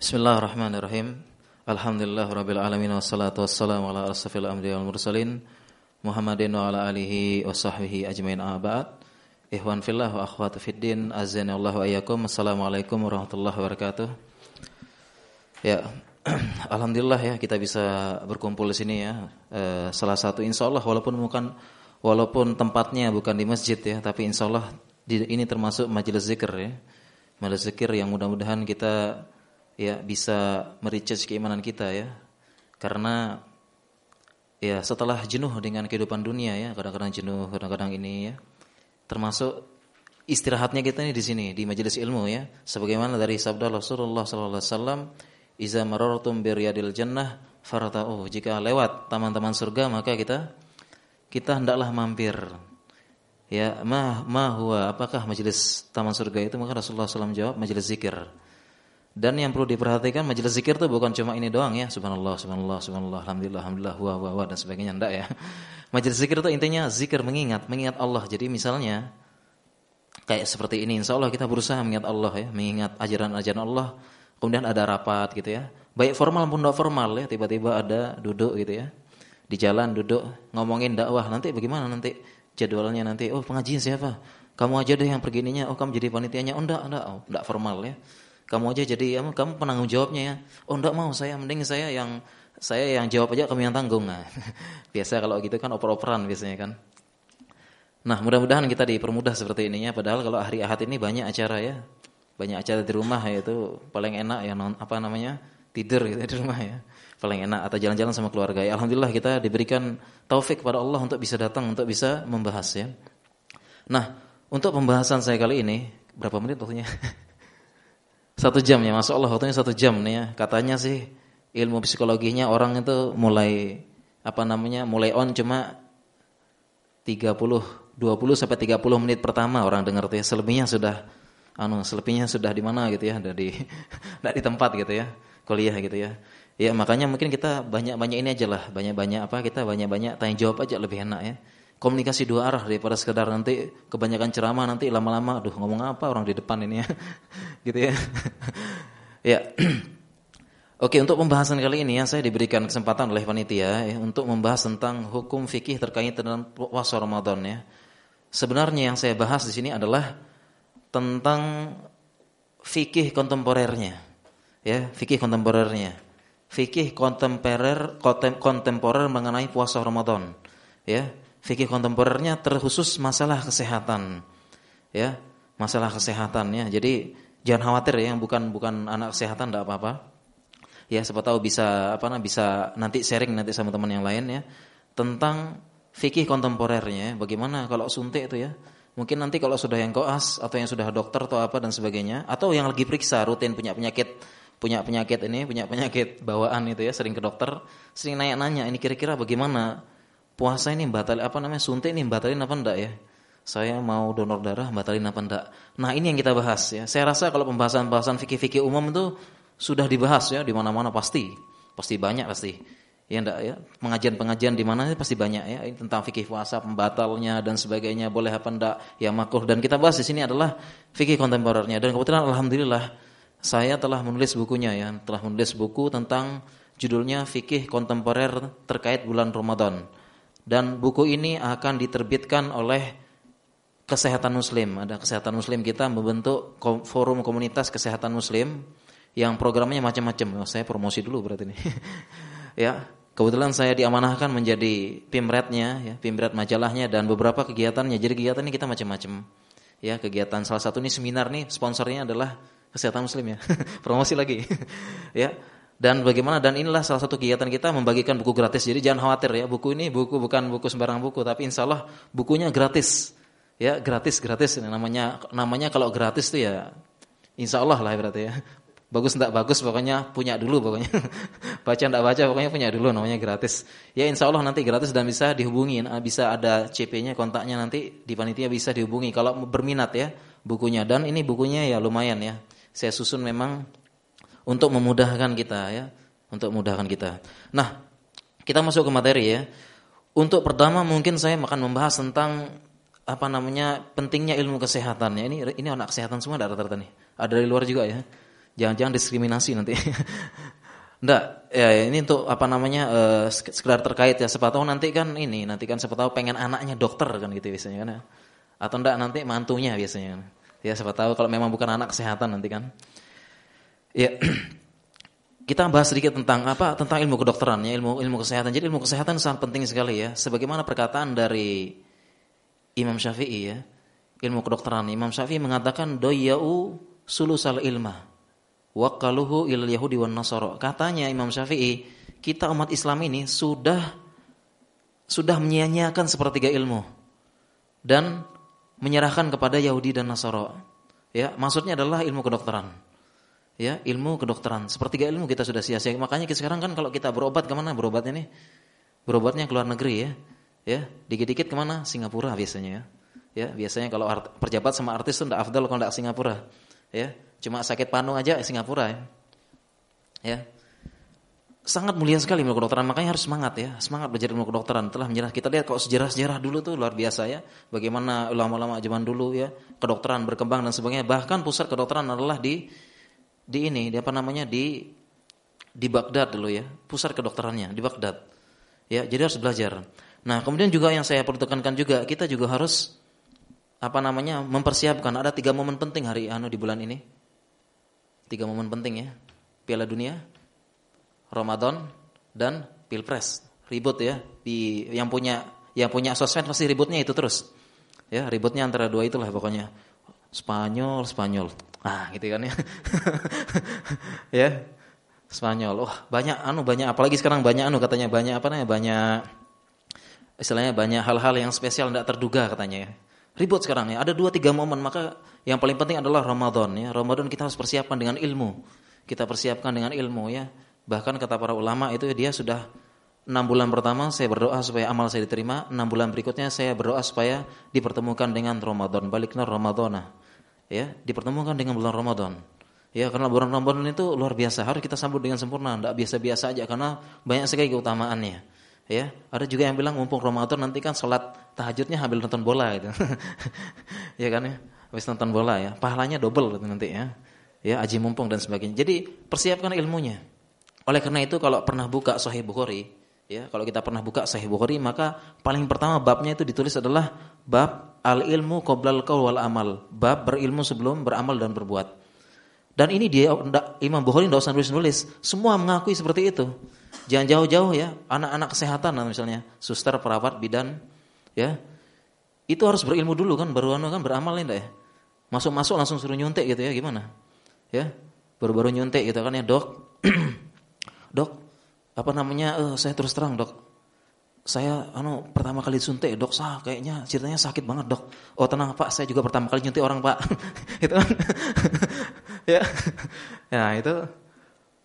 Bismillahirrahmanirrahim. Alhamdulillah rabbil alamin wassalatu wassalamu ala asrafil anbiya'i wal mursalin Muhammadin wa ala alihi wa sahbihi ajmain abad. Ikhwan fillah wa akhwatu fiddin, azani Allah wa iyyakum. Assalamualaikum warahmatullahi wabarakatuh. Ya, alhamdulillah ya kita bisa berkumpul di sini ya. Eh, salah satu insyaallah walaupun bukan walaupun tempatnya bukan di masjid ya, tapi insyaallah ini termasuk majelis zikir ya. Majelis zikir yang mudah-mudahan kita ya bisa mericas keimanan kita ya. Karena ya setelah jenuh dengan kehidupan dunia ya, kadang-kadang jenuh, kadang-kadang ini ya. Termasuk istirahatnya kita ini di sini di majelis ilmu ya. Sebagaimana dari sabda Rasulullah sallallahu alaihi wasallam, "Iza marartum biryadil jannah farata'u." Jika lewat taman-taman surga maka kita kita hendaklah mampir. Ya, ma ma huwa apakah majelis taman surga itu? Maka Rasulullah SAW jawab majelis zikir. Dan yang perlu diperhatikan majelis zikir itu bukan cuma ini doang ya, subhanallah, subhanallah, subhanallah, alhamdulillah, alhamdulillah, wa wa wa dan sebagainya enggak ya. Majelis zikir itu intinya zikir mengingat, mengingat Allah. Jadi misalnya kayak seperti ini, insya Allah kita berusaha mengingat Allah ya, mengingat ajaran-ajaran Allah. Kemudian ada rapat gitu ya, baik formal maupun tidak formal ya, tiba-tiba ada duduk gitu ya, di jalan duduk ngomongin dakwah. Nanti bagaimana nanti jadwalnya nanti? Oh pengajian siapa? Kamu aja deh yang pergi ininya. Oh kamu jadi panitianya? Oh enggak, enggak, oh, enggak formal ya. Kamu aja jadi ya, kamu penanggung jawabnya ya. Oh enggak mau saya, mending saya yang saya yang jawab aja kamu yang tanggung. Nah, biasa kalau gitu kan oper-operan biasanya kan. Nah, mudah-mudahan kita dipermudah seperti ininya padahal kalau hari Ahad ini banyak acara ya. Banyak acara di rumah yaitu paling enak ya apa namanya? tidur gitu di rumah ya. Paling enak atau jalan-jalan sama keluarga. Ya alhamdulillah kita diberikan taufik pada Allah untuk bisa datang untuk bisa membahas ya. Nah, untuk pembahasan saya kali ini berapa menit waktunya? Satu jam ya, masuk Allah waktunya satu jam nih ya. Katanya sih ilmu psikologinya orang itu mulai apa namanya mulai on cuma 30 20 sampai 30 menit pertama orang dengar tuh ya. Selebihnya sudah anu selebihnya sudah di mana gitu ya, ada di di tempat gitu ya. Kuliah gitu ya. Ya makanya mungkin kita banyak-banyak ini aja lah, banyak-banyak apa kita banyak-banyak tanya jawab aja lebih enak ya komunikasi dua arah daripada sekedar nanti kebanyakan ceramah nanti lama-lama aduh ngomong apa orang di depan ini ya gitu ya ya Oke untuk pembahasan kali ini ya saya diberikan kesempatan oleh panitia ya, untuk membahas tentang hukum fikih terkait dengan puasa Ramadan ya. Sebenarnya yang saya bahas di sini adalah tentang fikih kontemporernya. Ya, fikih kontemporernya. Fikih kontemporer kontemporer mengenai puasa Ramadan. Ya, fikih kontemporernya terkhusus masalah kesehatan. Ya, masalah kesehatan ya. Jadi jangan khawatir ya, yang bukan bukan anak kesehatan tidak apa-apa. Ya, siapa tahu bisa apa nah bisa nanti sharing nanti sama teman yang lain ya tentang fikih kontemporernya. Bagaimana kalau suntik itu ya? Mungkin nanti kalau sudah yang koas atau yang sudah dokter atau apa dan sebagainya atau yang lagi periksa rutin punya penyakit punya penyakit ini, punya penyakit bawaan itu ya, sering ke dokter, sering nanya-nanya ini kira-kira bagaimana puasa ini batal apa namanya suntik ini batalin apa enggak ya? Saya mau donor darah batalin apa enggak? Nah, ini yang kita bahas ya. Saya rasa kalau pembahasan-pembahasan fikih-fikih umum itu sudah dibahas ya di mana-mana pasti. Pasti banyak pasti. Ya enggak ya? Pengajian-pengajian di mana pasti banyak ya tentang fikih puasa, pembatalnya dan sebagainya, boleh apa enggak, ya makruh dan kita bahas di sini adalah fikih kontemporernya dan kebetulan alhamdulillah saya telah menulis bukunya ya, telah menulis buku tentang judulnya Fikih Kontemporer terkait bulan Ramadan dan buku ini akan diterbitkan oleh Kesehatan Muslim. Ada Kesehatan Muslim kita membentuk forum komunitas Kesehatan Muslim yang programnya macam-macam. Oh, saya promosi dulu berarti ini. ya, kebetulan saya diamanahkan menjadi pimretnya, ya, pimret majalahnya dan beberapa kegiatannya. Jadi kegiatan ini kita macam-macam. Ya, kegiatan salah satu ini seminar nih, sponsornya adalah Kesehatan Muslim ya. promosi lagi. ya. Dan bagaimana dan inilah salah satu kegiatan kita membagikan buku gratis. Jadi jangan khawatir ya, buku ini buku bukan buku sembarang buku, tapi insya Allah bukunya gratis. Ya, gratis gratis. Namanya namanya kalau gratis tuh ya insya Allah lah berarti ya. Bagus tidak bagus pokoknya punya dulu pokoknya. baca tidak baca pokoknya punya dulu namanya gratis. Ya insya Allah nanti gratis dan bisa dihubungi, bisa ada CP-nya kontaknya nanti di panitia bisa dihubungi kalau berminat ya bukunya dan ini bukunya ya lumayan ya. Saya susun memang untuk memudahkan kita ya, untuk memudahkan kita. Nah, kita masuk ke materi ya. Untuk pertama mungkin saya akan membahas tentang apa namanya pentingnya ilmu kesehatan ya. Ini ini anak kesehatan semua ada rata-rata nih. Ada dari luar juga ya. Jangan-jangan diskriminasi nanti. Enggak, ya ini untuk apa namanya uh, sekedar terkait ya. Siapa tahu nanti kan ini, nanti kan siapa tahu pengen anaknya dokter kan gitu biasanya kan. Ya. Atau enggak nanti mantunya biasanya. Kan. Ya siapa tahu kalau memang bukan anak kesehatan nanti kan. Ya. Kita bahas sedikit tentang apa? Tentang ilmu kedokteran ya, ilmu ilmu kesehatan. Jadi ilmu kesehatan sangat penting sekali ya. Sebagaimana perkataan dari Imam Syafi'i ya. Ilmu kedokteran Imam Syafi'i mengatakan doyau sulusal ilmah waqaluhu ilal yahudi wan nasara. Katanya Imam Syafi'i, kita umat Islam ini sudah sudah menyia-nyiakan sepertiga ilmu dan menyerahkan kepada Yahudi dan Nasara. Ya, maksudnya adalah ilmu kedokteran. Ya, ilmu kedokteran. Sepertiga ilmu kita sudah sia-sia. Makanya sekarang kan kalau kita berobat ke mana berobatnya nih? Berobatnya ke luar negeri ya. Ya, dikit-dikit ke mana? Singapura biasanya ya. Ya, biasanya kalau perjabat sama artis itu tidak afdal kalau tidak Singapura. Ya, Cuma sakit panu aja Singapura ya. Ya. Sangat mulia sekali ilmu kedokteran, makanya harus semangat ya. Semangat belajar ilmu kedokteran. Telah menjelaskan kita lihat kok sejarah-sejarah dulu tuh luar biasa ya. Bagaimana ulama-ulama zaman dulu ya, kedokteran berkembang dan sebagainya. Bahkan pusat kedokteran adalah di di ini, di apa namanya? di di Baghdad dulu ya. Pusat kedokterannya di Baghdad. Ya, jadi harus belajar. Nah, kemudian juga yang saya perlu tekankan juga, kita juga harus apa namanya? mempersiapkan ada tiga momen penting hari anu di bulan ini Tiga momen penting ya. Piala Dunia, Ramadan dan Pilpres. Ribut ya. Di yang punya yang punya sosmed pasti ributnya itu terus. Ya, ributnya antara dua itulah pokoknya. Spanyol, Spanyol. Ah, gitu kan ya. ya. Spanyol. Oh, banyak anu banyak apalagi sekarang banyak anu katanya banyak apa namanya? Banyak istilahnya banyak hal-hal yang spesial tidak terduga katanya ya. Ribut sekarang ya. Ada dua tiga momen maka yang paling penting adalah Ramadan ya. Ramadan kita harus persiapkan dengan ilmu. Kita persiapkan dengan ilmu ya. Bahkan kata para ulama itu dia sudah enam bulan pertama saya berdoa supaya amal saya diterima. Enam bulan berikutnya saya berdoa supaya dipertemukan dengan Ramadan. Baliknya Ramadana. Ya, dipertemukan dengan bulan Ramadan. Ya, karena bulan Ramadan itu luar biasa. Harus kita sambut dengan sempurna, tidak biasa-biasa aja karena banyak sekali keutamaannya. Ya, ada juga yang bilang mumpung Ramadan nanti kan sholat tahajudnya sambil nonton bola gitu. ya kan ya, habis nonton bola ya, pahalanya double gitu nanti ya. Ya, aji mumpung dan sebagainya. Jadi persiapkan ilmunya. Oleh karena itu kalau pernah buka Sahih Bukhari, ya, kalau kita pernah buka Sahih Bukhari maka paling pertama babnya itu ditulis adalah bab al ilmu qoblal qaul wal amal, bab berilmu sebelum beramal dan berbuat. Dan ini dia Imam Bukhari tidak usah nulis-nulis, semua mengakui seperti itu. Jangan jauh-jauh ya, anak-anak kesehatan misalnya, suster, perawat, bidan, ya. Itu harus berilmu dulu kan, baru anu kan beramal ya. Masuk-masuk langsung suruh nyuntik gitu ya, gimana? Ya. Baru-baru nyuntik gitu kan ya, Dok. dok, apa namanya? Uh, saya terus terang, Dok. Saya anu pertama kali suntik, Dok, sah kayaknya ceritanya sakit banget, Dok. Oh, tenang, Pak, saya juga pertama kali nyuntik orang, Pak. itu kan. ya. Ya, itu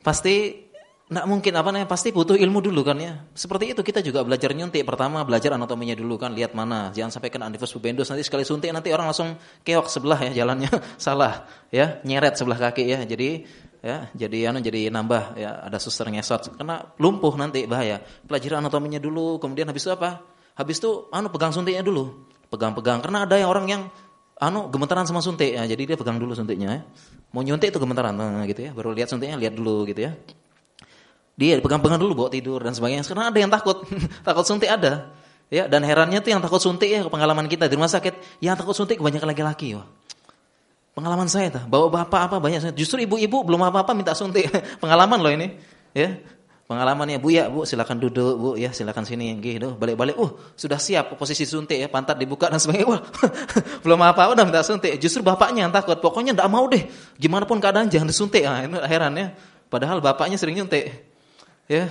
pasti Nggak mungkin apa namanya pasti butuh ilmu dulu kan ya. Seperti itu kita juga belajar nyuntik pertama belajar anatominya dulu kan lihat mana jangan sampai kena antifus pubendus nanti sekali suntik nanti orang langsung keok sebelah ya jalannya salah ya nyeret sebelah kaki ya jadi ya jadi anu jadi nambah ya ada suster ngesot karena lumpuh nanti bahaya. Pelajari anatominya dulu kemudian habis itu apa? Habis itu anu pegang suntiknya dulu. Pegang-pegang karena ada yang orang yang anu gemetaran sama suntik ya jadi dia pegang dulu suntiknya ya. Mau nyuntik itu gemetaran nah, gitu ya baru lihat suntiknya lihat dulu gitu ya. Dia pegang-pegang dulu bawa tidur dan sebagainya. Sekarang ada yang takut, takut suntik ada. Ya, dan herannya tuh yang takut suntik ya pengalaman kita di rumah sakit, yang takut suntik kebanyakan laki-laki. Pengalaman saya tuh, bawa bapak apa banyak. Justru ibu-ibu belum apa-apa minta suntik. pengalaman loh ini. Ya, pengalamannya bu ya bu silakan duduk bu ya silakan sini gitu balik-balik uh sudah siap posisi suntik ya pantat dibuka dan sebagainya wah belum apa udah minta suntik justru bapaknya yang takut pokoknya tidak mau deh gimana pun keadaan jangan disuntik nah, ini heran ya padahal bapaknya sering nyuntik Ya.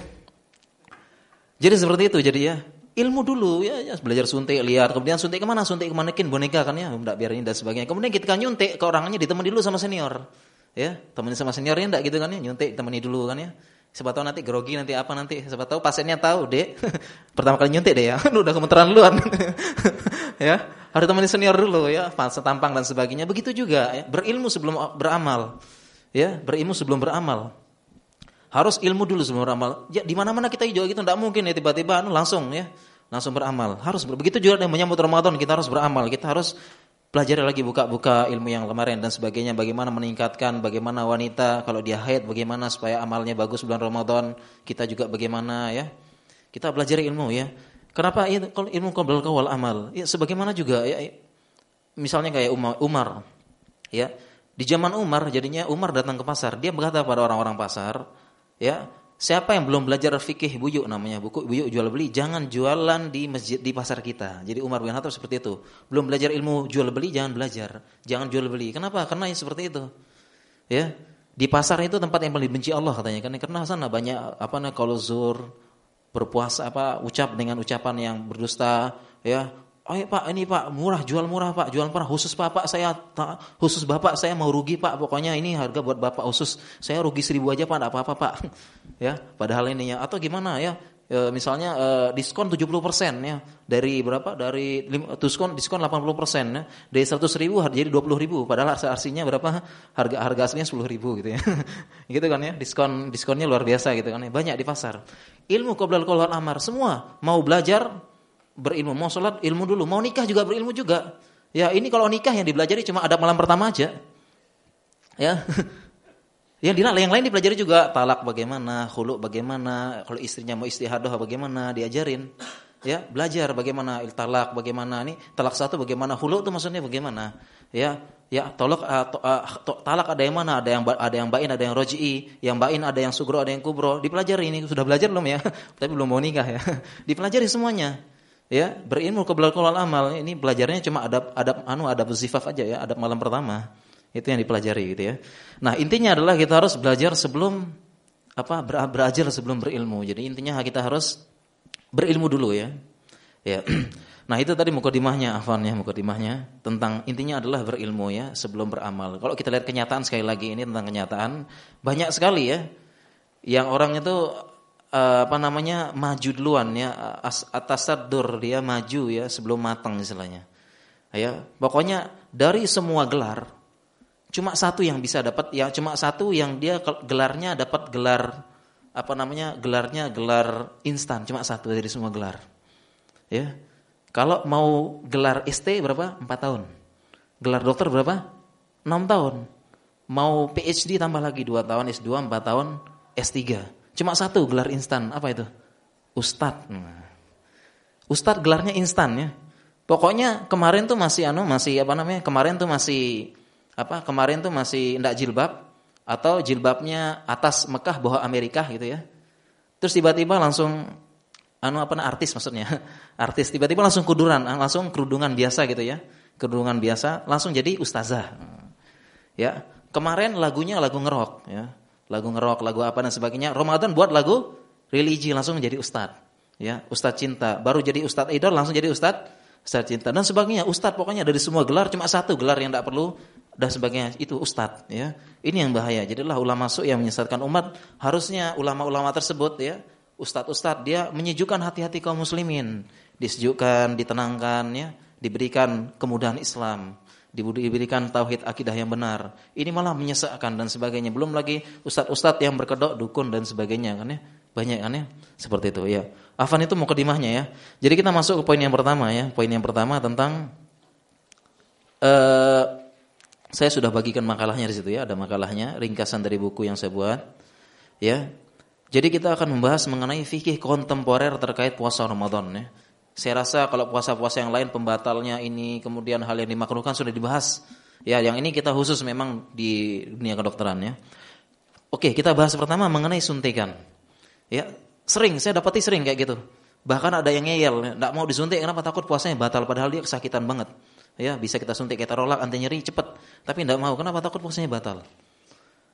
Jadi seperti itu jadi ya. Ilmu dulu ya, ya belajar suntik lihat. Kemudian suntik ke mana? Suntik ke manekin boneka kan ya enggak biar ini dan sebagainya. Kemudian kita kan nyuntik ke orangnya ditemani dulu sama senior ya. Temani sama seniornya enggak gitu kan ya nyuntik temani dulu kan ya. Siapa tahu nanti grogi nanti apa nanti siapa tahu pasiennya tahu deh pertama kali nyuntik deh ya. Udah kementeran duluan. Ya harus temani senior dulu ya. Fase tampang dan sebagainya. Begitu juga ya. berilmu sebelum beramal ya berilmu sebelum beramal harus ilmu dulu sebelum beramal. Ya, di mana-mana kita juga gitu, tidak mungkin ya tiba-tiba anu, langsung ya, langsung beramal. Harus begitu juga yang menyambut Ramadan kita harus beramal. Kita harus pelajari lagi buka-buka ilmu yang kemarin dan sebagainya, bagaimana meningkatkan, bagaimana wanita kalau dia haid, bagaimana supaya amalnya bagus bulan Ramadan, kita juga bagaimana ya. Kita belajar ilmu ya. Kenapa ilmu qabl kawal amal? Ya sebagaimana juga ya misalnya kayak Umar, Umar ya. Di zaman Umar jadinya Umar datang ke pasar, dia berkata pada orang-orang pasar, ya, Siapa yang belum belajar fikih buyuk namanya buku buyuk jual beli jangan jualan di masjid di pasar kita. Jadi Umar bin Khattab seperti itu. Belum belajar ilmu jual beli jangan belajar, jangan jual beli. Kenapa? Karena ya seperti itu. Ya. Di pasar itu tempat yang paling dibenci Allah katanya kan karena sana banyak apa namanya kalau zur berpuasa apa ucap dengan ucapan yang berdusta ya Oh Pak, ini Pak murah, jual murah Pak, jual murah khusus Bapak saya khusus Bapak saya mau rugi Pak, pokoknya ini harga buat Bapak khusus. Saya rugi seribu aja Pak, apa-apa Pak. ya, padahal ini ya atau gimana ya? E, misalnya e, diskon 70% ya. Dari berapa? Dari diskon diskon 80% ya. Dari 100 ribu jadi 20 ribu padahal artinya berapa? Harga harga aslinya 10 ribu gitu ya. gitu kan ya. Diskon diskonnya luar biasa gitu kan ya. Banyak di pasar. Ilmu qoblal qolal amar semua mau belajar berilmu, mau sholat ilmu dulu, mau nikah juga berilmu juga. Ya ini kalau nikah yang dipelajari cuma ada malam pertama aja. Ya. Yang dinak yang lain dipelajari juga talak bagaimana, khulu bagaimana, kalau istrinya mau istihadah bagaimana, diajarin. Ya, belajar bagaimana talak bagaimana ini talak satu bagaimana, khulu itu maksudnya bagaimana. Ya, ya tolak uh, uh, talak ada yang mana, ada yang ada yang bain, ada yang roji, yang bain ada yang sugro, ada yang kubro. Dipelajari ini sudah belajar belum ya? Tapi belum mau nikah ya. Dipelajari semuanya ya berilmu ke belakang amal. Ini belajarnya cuma adab adab anu adab zifaf aja ya adab malam pertama. Itu yang dipelajari gitu ya. Nah intinya adalah kita harus belajar sebelum apa belajar sebelum berilmu. Jadi intinya kita harus berilmu dulu ya. Ya. Nah itu tadi mukadimahnya afan ya mukadimahnya tentang intinya adalah berilmu ya sebelum beramal. Kalau kita lihat kenyataan sekali lagi ini tentang kenyataan. Banyak sekali ya yang orang itu uh, apa namanya maju duluan ya atas sadur dia maju ya sebelum matang istilahnya. Ya, pokoknya dari semua gelar cuma satu yang bisa dapat ya cuma satu yang dia gelarnya dapat gelar apa namanya gelarnya gelar instan cuma satu dari semua gelar. Ya. Kalau mau gelar ST berapa? 4 tahun. Gelar dokter berapa? 6 tahun. Mau PhD tambah lagi 2 tahun, S2 4 tahun, S3. Cuma satu gelar instan, apa itu? Ustad. Ustad gelarnya instan ya. Pokoknya kemarin tuh masih anu masih apa namanya? Kemarin tuh masih apa? Kemarin tuh masih ndak jilbab atau jilbabnya atas Mekah bawah Amerika gitu ya. Terus tiba-tiba langsung anu apa nah, artis maksudnya. Artis tiba-tiba langsung kuduran, langsung kerudungan biasa gitu ya. Kerudungan biasa langsung jadi ustazah. Ya. Kemarin lagunya lagu ngerok ya lagu ngerok, lagu apa dan sebagainya. Ramadan buat lagu religi langsung menjadi ustad. Ya, ustad cinta. Baru jadi ustad idol langsung jadi ustad ustad cinta dan sebagainya. Ustad pokoknya dari semua gelar cuma satu gelar yang tidak perlu dan sebagainya itu ustad ya. Ini yang bahaya. Jadilah ulama masuk yang menyesatkan umat. Harusnya ulama-ulama tersebut ya, ustad-ustad dia menyejukkan hati-hati kaum muslimin, disejukkan, ditenangkan ya, diberikan kemudahan Islam diberikan tauhid akidah yang benar. Ini malah menyesakkan dan sebagainya. Belum lagi ustadz-ustadz yang berkedok dukun dan sebagainya kan ya. Banyak kan ya. Seperti itu ya. Afan itu mau kedimahnya ya. Jadi kita masuk ke poin yang pertama ya. Poin yang pertama tentang uh, saya sudah bagikan makalahnya di situ ya. Ada makalahnya, ringkasan dari buku yang saya buat. Ya. Jadi kita akan membahas mengenai fikih kontemporer terkait puasa Ramadan ya. Saya rasa kalau puasa-puasa yang lain pembatalnya ini kemudian hal yang dimakruhkan sudah dibahas. Ya, yang ini kita khusus memang di dunia kedokteran ya. Oke, kita bahas pertama mengenai suntikan. Ya, sering saya dapati sering kayak gitu. Bahkan ada yang ngeyel, enggak mau disuntik kenapa takut puasanya batal padahal dia kesakitan banget. Ya, bisa kita suntik kita rolak anti nyeri cepet, tapi enggak mau. Kenapa takut puasanya batal?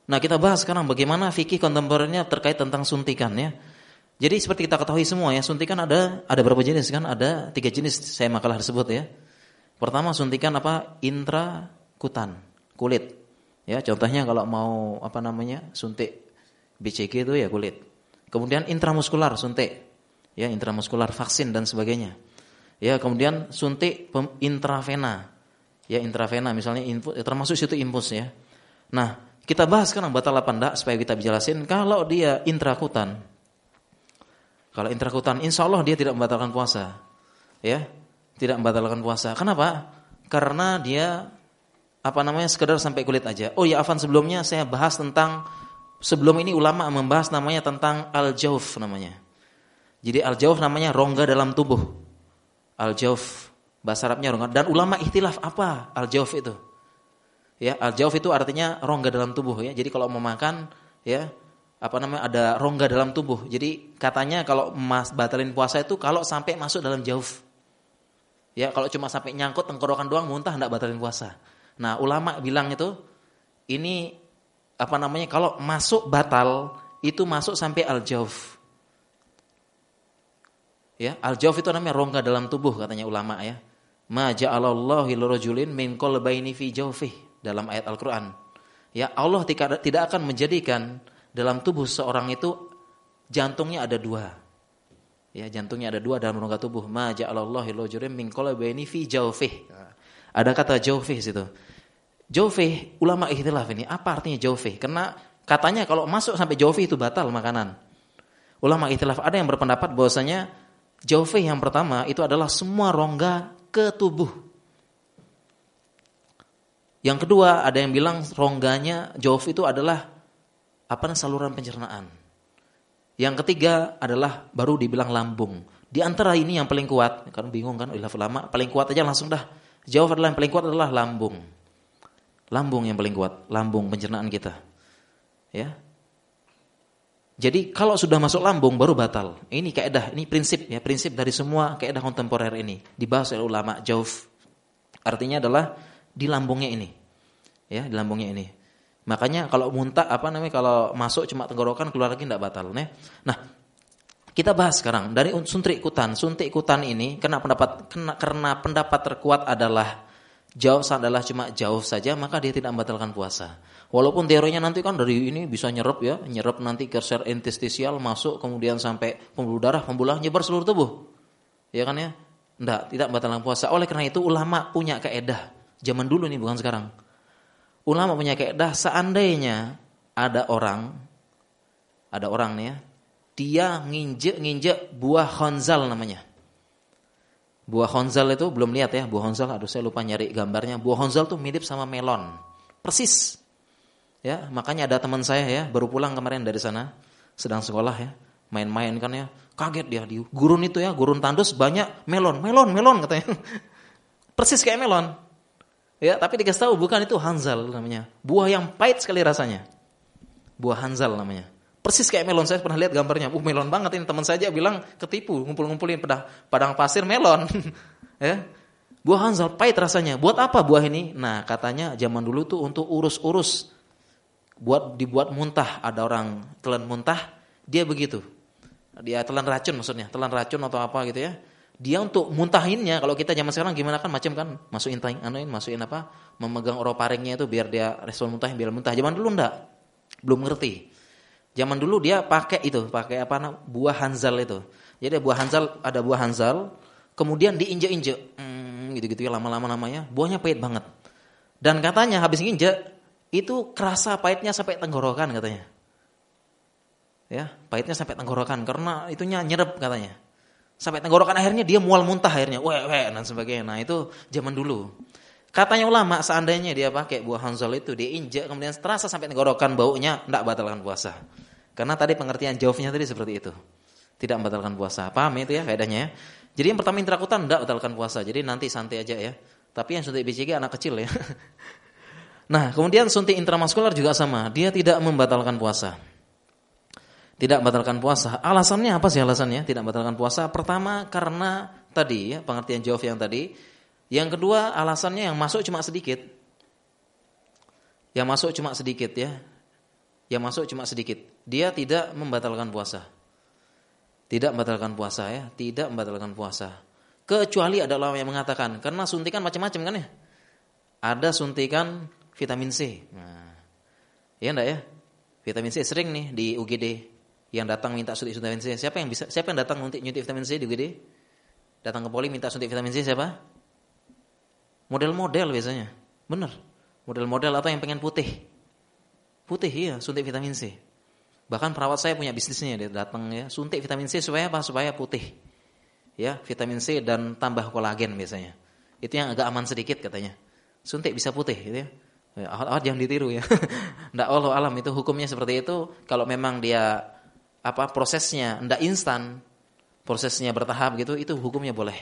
Nah, kita bahas sekarang bagaimana fikih kontemporernya terkait tentang suntikan ya. Jadi seperti kita ketahui semua ya, suntikan ada ada berapa jenis kan? Ada tiga jenis saya makalah tersebut ya. Pertama suntikan apa? Intrakutan, kulit. Ya, contohnya kalau mau apa namanya? suntik BCG itu ya kulit. Kemudian intramuskular suntik. Ya, intramuskular vaksin dan sebagainya. Ya, kemudian suntik intravena. Ya, intravena misalnya input ya, termasuk situ impuls ya. Nah, kita bahas sekarang batal apa enggak supaya kita jelasin kalau dia intrakutan kalau intrakutan insya Allah dia tidak membatalkan puasa. Ya, tidak membatalkan puasa. Kenapa? karena dia apa namanya sekedar sampai kulit aja. Oh ya Afan sebelumnya saya bahas tentang sebelum ini ulama membahas namanya tentang al-jauf namanya. Jadi al-jauf namanya rongga dalam tubuh. Al-jauf bahasa Arabnya rongga dan ulama ikhtilaf apa al-jauf itu. Ya, al-jauf itu artinya rongga dalam tubuh ya. Jadi kalau mau makan ya apa namanya ada rongga dalam tubuh. Jadi katanya kalau mas batalin puasa itu kalau sampai masuk dalam jauf. Ya, kalau cuma sampai nyangkut tenggorokan doang muntah enggak batalin puasa. Nah, ulama bilang itu ini apa namanya kalau masuk batal itu masuk sampai al-jauf. Ya, al-jauf itu namanya rongga dalam tubuh katanya ulama ya. Ma ja'alallahu lirajulin min qalbayni fi jawfih dalam ayat Al-Qur'an. Ya, Allah tidak akan menjadikan dalam tubuh seorang itu jantungnya ada dua. Ya, jantungnya ada dua dalam rongga tubuh. Ma ja'alallahu lirajulin min qalbayni fi jawfih. Ada kata jawfih situ. Jawfih ulama ikhtilaf ini apa artinya jawfih? Karena katanya kalau masuk sampai jawfih itu batal makanan. Ulama ikhtilaf ada yang berpendapat bahwasanya jawfih yang pertama itu adalah semua rongga ke tubuh. Yang kedua ada yang bilang rongganya jawf itu adalah apa saluran pencernaan. Yang ketiga adalah baru dibilang lambung. Di antara ini yang paling kuat, kan bingung kan ulama lama, paling kuat aja langsung dah. Jawab adalah yang paling kuat adalah lambung. Lambung yang paling kuat, lambung pencernaan kita. Ya. Jadi kalau sudah masuk lambung baru batal. Ini kaidah, ini prinsip ya, prinsip dari semua kaidah kontemporer ini dibahas oleh ulama jauf. Artinya adalah di lambungnya ini. Ya, di lambungnya ini. Makanya kalau muntah apa namanya kalau masuk cuma tenggorokan keluar lagi tidak batal. Nih. Nah, kita bahas sekarang dari suntik ikutan. Suntik ikutan ini karena pendapat karena pendapat terkuat adalah jauh adalah cuma jauh saja maka dia tidak membatalkan puasa. Walaupun teorinya nanti kan dari ini bisa nyerap ya, nyerap nanti ke sel interstisial masuk kemudian sampai pembuluh darah, pembuluh nyebar seluruh tubuh. Ya kan ya? Enggak, tidak membatalkan puasa. Oleh karena itu ulama punya keedah zaman dulu nih bukan sekarang ulama punya kaidah seandainya ada orang ada orang nih ya, dia nginjek-nginjek buah khonzal namanya. Buah khonzal itu belum lihat ya, buah khonzal aduh saya lupa nyari gambarnya. Buah khonzal tuh mirip sama melon. Persis. Ya, makanya ada teman saya ya, baru pulang kemarin dari sana, sedang sekolah ya, main-main kan ya. Kaget dia di gurun itu ya, gurun tandus banyak melon, melon, melon katanya. Persis kayak melon. Ya, tapi dikasih tahu bukan itu hanzal namanya. Buah yang pahit sekali rasanya. Buah hanzal namanya. Persis kayak melon. Saya pernah lihat gambarnya. Uh, melon banget ini. Teman saja bilang ketipu, ngumpul-ngumpulin padang, padang pasir melon. ya. Buah hanzal pahit rasanya. Buat apa buah ini? Nah, katanya zaman dulu tuh untuk urus-urus. Buat dibuat muntah. Ada orang telan muntah, dia begitu. Dia telan racun maksudnya, telan racun atau apa gitu ya dia untuk muntahinnya kalau kita zaman sekarang gimana kan macam kan masukin tank anuin masukin apa memegang oroparingnya itu biar dia respon muntahin biar muntah. Zaman dulu ndak belum ngerti. Zaman dulu dia pakai itu pakai apa buah hanzal itu. Jadi buah hanzal ada buah hanzal kemudian diinjek-injek hmm, gitu-gitu ya lama-lama namanya buahnya pahit banget. Dan katanya habis nginjek itu kerasa pahitnya sampai tenggorokan katanya. Ya pahitnya sampai tenggorokan karena itunya nyerap katanya Sampai tenggorokan akhirnya dia mual muntah akhirnya. Weh, weh, dan sebagainya. Nah itu zaman dulu. Katanya ulama seandainya dia pakai buah hanzal itu dia injak kemudian terasa sampai tenggorokan baunya tidak batalkan puasa. Karena tadi pengertian jawabnya tadi seperti itu. Tidak membatalkan puasa. Paham itu ya kaidahnya ya? Jadi yang pertama intrakutan tidak batalkan puasa. Jadi nanti santai aja ya. Tapi yang suntik BCG anak kecil ya. Nah, kemudian suntik intramuskular juga sama. Dia tidak membatalkan puasa tidak batalkan puasa. Alasannya apa sih alasannya tidak batalkan puasa? Pertama karena tadi ya pengertian jawab yang tadi. Yang kedua alasannya yang masuk cuma sedikit. Yang masuk cuma sedikit ya. Yang masuk cuma sedikit. Dia tidak membatalkan puasa. Tidak membatalkan puasa ya, tidak membatalkan puasa. Kecuali ada orang yang mengatakan karena suntikan macam-macam kan ya. Ada suntikan vitamin C. Nah, ya enggak ya? Vitamin C sering nih di UGD yang datang minta suntik vitamin C. Siapa yang bisa siapa yang datang untuk nyuntik vitamin C di UGD? Datang ke poli minta suntik vitamin C siapa? Model-model biasanya. Benar. Model-model atau yang pengen putih. Putih iya, suntik vitamin C. Bahkan perawat saya punya bisnisnya dia datang ya, suntik vitamin C supaya apa? Supaya putih. Ya, vitamin C dan tambah kolagen biasanya. Itu yang agak aman sedikit katanya. Suntik bisa putih gitu ya. Ya, awal jangan ditiru ya. Ndak Allah alam itu hukumnya seperti itu. Kalau memang dia apa prosesnya ndak instan, prosesnya bertahap gitu, itu hukumnya boleh.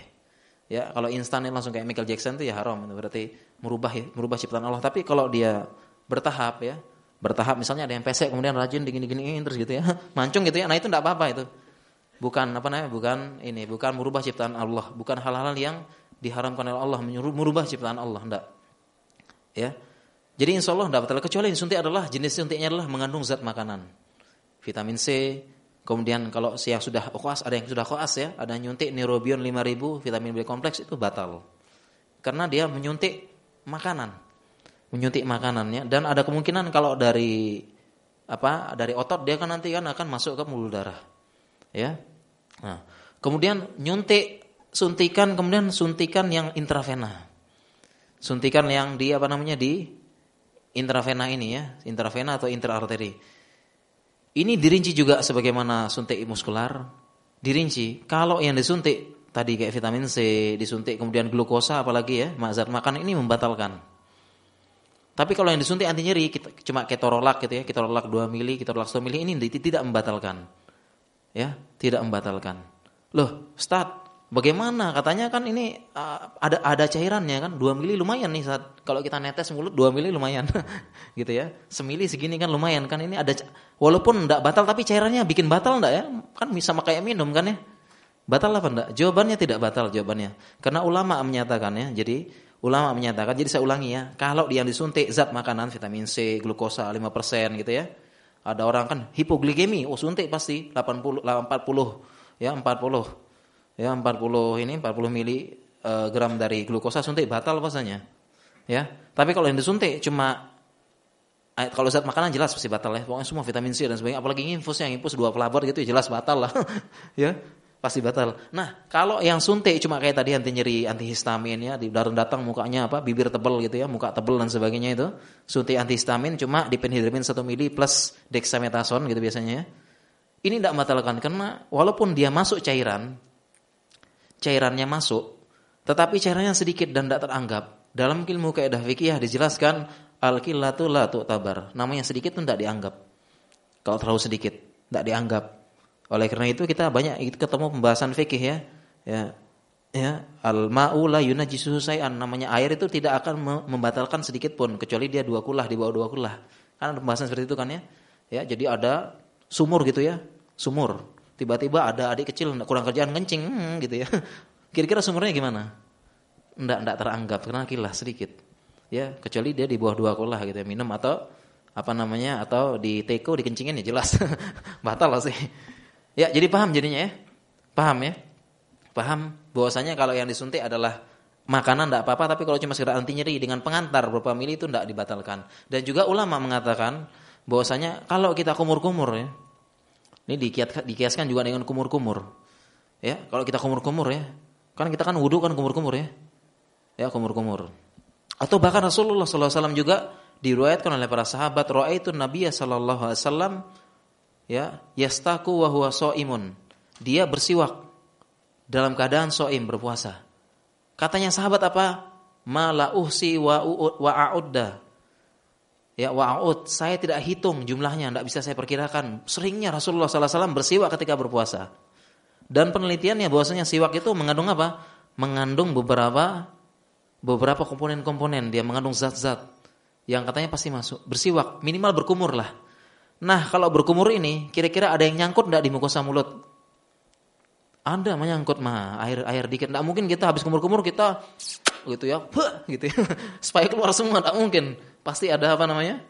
Ya, kalau instan langsung kayak Michael Jackson itu ya haram, itu berarti merubah merubah ciptaan Allah. Tapi kalau dia bertahap ya, bertahap misalnya ada yang pesek kemudian rajin digini-giniin terus gitu ya, mancung gitu ya. Nah, itu ndak apa-apa itu. Bukan apa namanya? Bukan ini, bukan merubah ciptaan Allah, bukan hal-hal yang diharamkan oleh Allah menyuruh merubah ciptaan Allah, ndak. Ya. Jadi insya Allah tidak batal kecuali suntik adalah jenis suntiknya adalah mengandung zat makanan, vitamin C. Kemudian kalau yang sudah koas ada yang sudah koas ya, ada yang nyuntik neurobion 5000 vitamin B kompleks itu batal. Karena dia menyuntik makanan. Menyuntik makanannya dan ada kemungkinan kalau dari apa? dari otot dia kan nanti kan akan masuk ke mulut darah. Ya. Nah, kemudian nyuntik suntikan kemudian suntikan yang intravena. Suntikan yang di apa namanya di intravena ini ya, intravena atau intraarteri. Ini dirinci juga sebagaimana suntik muskular. Dirinci, kalau yang disuntik tadi kayak vitamin C, disuntik kemudian glukosa apalagi ya, zat makan ini membatalkan. Tapi kalau yang disuntik anti nyeri cuma ketorolak gitu ya, ketorolak 2 mili, ketorolak 1 mili ini tidak membatalkan. Ya, tidak membatalkan. Loh, Ustaz, Bagaimana? Katanya kan ini uh, ada ada cairannya kan 2 mili lumayan nih saat kalau kita netes mulut 2 mili lumayan. gitu ya. Semili segini kan lumayan kan ini ada walaupun enggak batal tapi cairannya bikin batal enggak ya? Kan sama kayak minum kan ya. Batal apa enggak? Jawabannya tidak batal jawabannya. Karena ulama menyatakan ya. Jadi ulama menyatakan jadi saya ulangi ya. Kalau yang disuntik zat makanan vitamin C, glukosa 5% gitu ya. Ada orang kan hipoglikemi, oh suntik pasti 80 40 ya 40 ya 40 ini 40 mili uh, gram dari glukosa suntik batal puasanya. Ya. Tapi kalau yang disuntik cuma eh, kalau zat makanan jelas pasti batal ya. Pokoknya semua vitamin C dan sebagainya apalagi infus yang infus dua pelabur gitu ya jelas batal lah. ya. Pasti batal. Nah, kalau yang suntik cuma kayak tadi anti nyeri, antihistamin ya, di darah datang mukanya apa, bibir tebel gitu ya, muka tebel dan sebagainya itu. Suntik antihistamin cuma diphenhydramine 1 mili plus dexamethasone gitu biasanya ya. Ini tidak membatalkan karena walaupun dia masuk cairan, cairannya masuk, tetapi cairannya sedikit dan tidak teranggap. Dalam ilmu kaidah fikih dijelaskan al-qillatu la tu'tabar. Namanya sedikit itu tidak dianggap. Kalau terlalu sedikit, tidak dianggap. Oleh karena itu kita banyak ketemu pembahasan fikih ya. Ya. Ya, al-ma'u la yunajjisuhu say'an. Namanya air itu tidak akan membatalkan sedikit pun kecuali dia dua kulah di bawah dua kulah. Kan pembahasan seperti itu kan ya. Ya, jadi ada sumur gitu ya. Sumur. Tiba-tiba ada adik kecil kurang kerjaan kencing hmm, gitu ya. Kira-kira sumbernya gimana? Enggak, enggak teranggap karena kilah sedikit. Ya, kecuali dia di bawah dua kolah gitu ya, minum atau apa namanya atau di teko dikencingin ya jelas. Batal lah sih. Ya, jadi paham jadinya ya? Paham ya? Paham bahwasanya kalau yang disuntik adalah makanan tidak apa-apa tapi kalau cuma sekedar anti nyeri dengan pengantar beberapa mili itu tidak dibatalkan. Dan juga ulama mengatakan bahwasanya kalau kita kumur-kumur ya, ini dikiaskan juga dengan kumur-kumur. Ya, kalau kita kumur-kumur ya. Kan kita kan wudhu kan kumur-kumur ya. Ya, kumur-kumur. Atau bahkan Rasulullah SAW juga diriwayatkan oleh para sahabat, itu Nabi sallallahu alaihi wasallam ya, yastaku wa huwa imun. Dia bersiwak dalam keadaan soim berpuasa. Katanya sahabat apa? Ma la uhsi wa wa. Ya wa'ud, saya tidak hitung jumlahnya, tidak bisa saya perkirakan. Seringnya Rasulullah SAW bersiwak ketika berpuasa. Dan penelitiannya bahwasanya siwak itu mengandung apa? Mengandung beberapa beberapa komponen-komponen, dia mengandung zat-zat yang katanya pasti masuk. Bersiwak, minimal berkumur lah. Nah, kalau berkumur ini kira-kira ada yang nyangkut tidak di mukosa mulut? Ada menyangkut mah air air dikit. Tidak mungkin kita habis kumur-kumur kita gitu ya, gitu ya, supaya keluar semua. Tidak mungkin. Pasti ada apa namanya?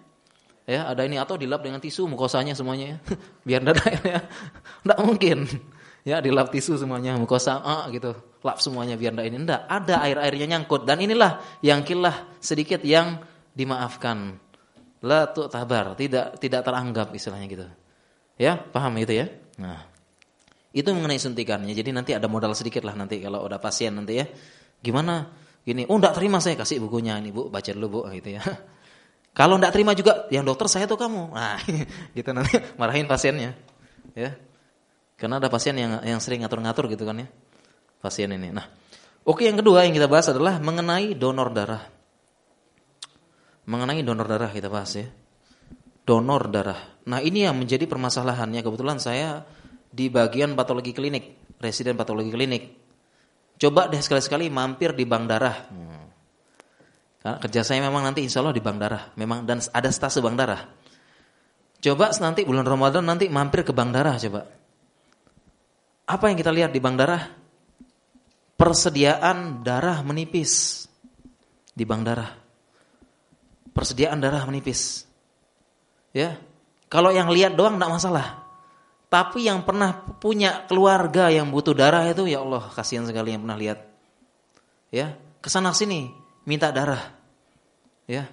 Ya, ada ini atau dilap dengan tisu mukosanya semuanya ya. Biar enggak ada ya. Enggak mungkin. Ya, dilap tisu semuanya mukosa ah gitu. Lap semuanya biar enggak ini enggak. Ada air-airnya nyangkut dan inilah yang kilah sedikit yang dimaafkan. La tabar, tidak tidak teranggap istilahnya gitu. Ya, paham itu ya? Nah, itu mengenai suntikannya. Jadi nanti ada modal sedikit lah nanti kalau udah pasien nanti ya. Gimana? Gini, oh enggak terima saya kasih bukunya ini Bu, baca dulu Bu gitu ya. Kalau tidak terima juga, yang dokter saya tuh kamu. Nah, gitu nanti marahin pasiennya. Ya. Karena ada pasien yang yang sering ngatur-ngatur gitu kan ya. Pasien ini. Nah, Oke, yang kedua yang kita bahas adalah mengenai donor darah. Mengenai donor darah kita bahas ya. Donor darah. Nah, ini yang menjadi permasalahannya. Kebetulan saya di bagian patologi klinik, residen patologi klinik. Coba deh sekali-sekali mampir di bank darah. Hmm. Karena kerja saya memang nanti insya Allah di bank darah. Memang dan ada stase bank darah. Coba nanti bulan Ramadan nanti mampir ke bank darah coba. Apa yang kita lihat di bank darah? Persediaan darah menipis di bank darah. Persediaan darah menipis. Ya. Kalau yang lihat doang tidak masalah. Tapi yang pernah punya keluarga yang butuh darah itu ya Allah, kasihan sekali yang pernah lihat. Ya, ke sana sini minta darah. Ya,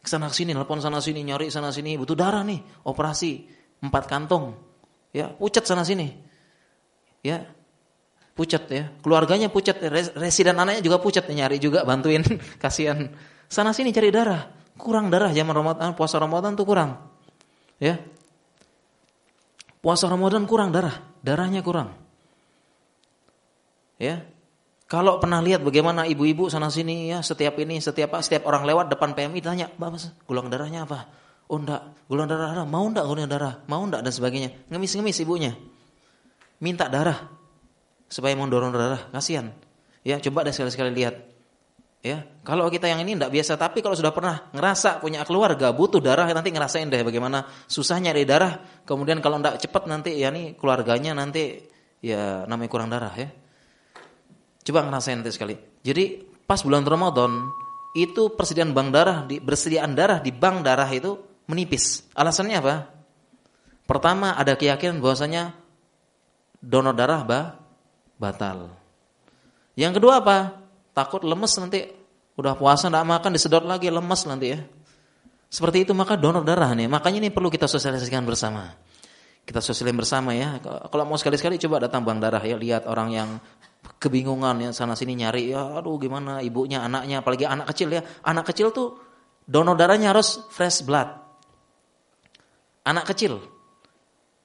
Ke sana sini, telepon sana sini, nyari sana sini, butuh darah nih, operasi empat kantong, ya pucat sana sini, ya. Pucat ya, keluarganya pucat, residen anaknya juga pucat, nyari juga bantuin, kasihan. Sana sini cari darah, kurang darah zaman Ramadan, puasa Ramadan tuh kurang, ya. Puasa Ramadan kurang darah, darahnya kurang, ya. Kalau pernah lihat bagaimana ibu-ibu sana sini ya setiap ini setiap setiap orang lewat depan PMI tanya, "Bapak, golongan darahnya apa?" "Oh, enggak. Golongan darah, darah. mau enggak golongan darah? Mau enggak dan sebagainya." Ngemis-ngemis ibunya. Minta darah supaya mau dorong darah, kasihan. Ya, coba deh sekali-sekali lihat. Ya, kalau kita yang ini enggak biasa, tapi kalau sudah pernah ngerasa punya keluarga butuh darah, nanti ngerasain deh bagaimana susahnya dari darah. Kemudian kalau enggak cepat nanti ya nih keluarganya nanti ya namanya kurang darah ya. Coba ngerasain nanti sekali. Jadi pas bulan Ramadan itu persediaan bank darah di bersediaan darah di bank darah itu menipis. Alasannya apa? Pertama ada keyakinan bahwasanya donor darah bah, batal. Yang kedua apa? Takut lemes nanti udah puasa tidak makan disedot lagi lemes nanti ya. Seperti itu maka donor darah nih. Makanya ini perlu kita sosialisasikan bersama. Kita sosialisasikan bersama ya. Kalau mau sekali-sekali coba datang bank darah ya. Lihat orang yang kebingungan ya sana sini nyari. Ya aduh gimana ibunya anaknya. Apalagi anak kecil ya. Anak kecil tuh donor darahnya harus fresh blood. Anak kecil.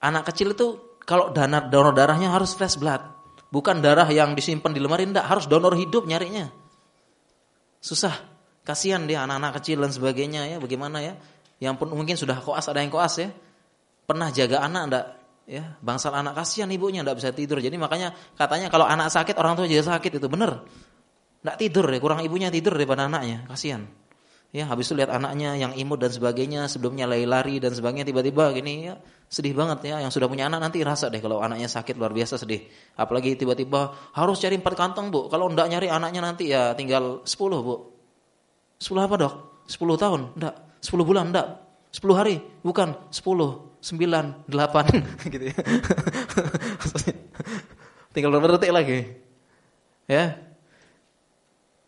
Anak kecil itu kalau dana donor darahnya harus fresh blood. Bukan darah yang disimpan di lemari enggak harus donor hidup nyarinya. Susah. Kasihan dia anak-anak kecil dan sebagainya ya. Bagaimana ya? Yang pun mungkin sudah koas ada yang koas ya pernah jaga anak enggak ya bangsal anak kasihan ibunya nggak bisa tidur. Jadi makanya katanya kalau anak sakit orang tua jadi sakit itu. Bener. Nggak tidur ya kurang ibunya tidur daripada anaknya. Kasihan. Ya habis itu lihat anaknya yang imut dan sebagainya sebelumnya lari-lari dan sebagainya tiba-tiba gini ya sedih banget ya. Yang sudah punya anak nanti rasa deh kalau anaknya sakit luar biasa sedih. Apalagi tiba-tiba harus cari empat kantong bu. Kalau ndak nyari anaknya nanti ya tinggal sepuluh bu. Sepuluh apa dok? Sepuluh tahun? Ndak. Sepuluh bulan? Ndak. Sepuluh hari? Bukan. Sepuluh sembilan, delapan gitu ya. Tinggal berapa detik lagi. Ya.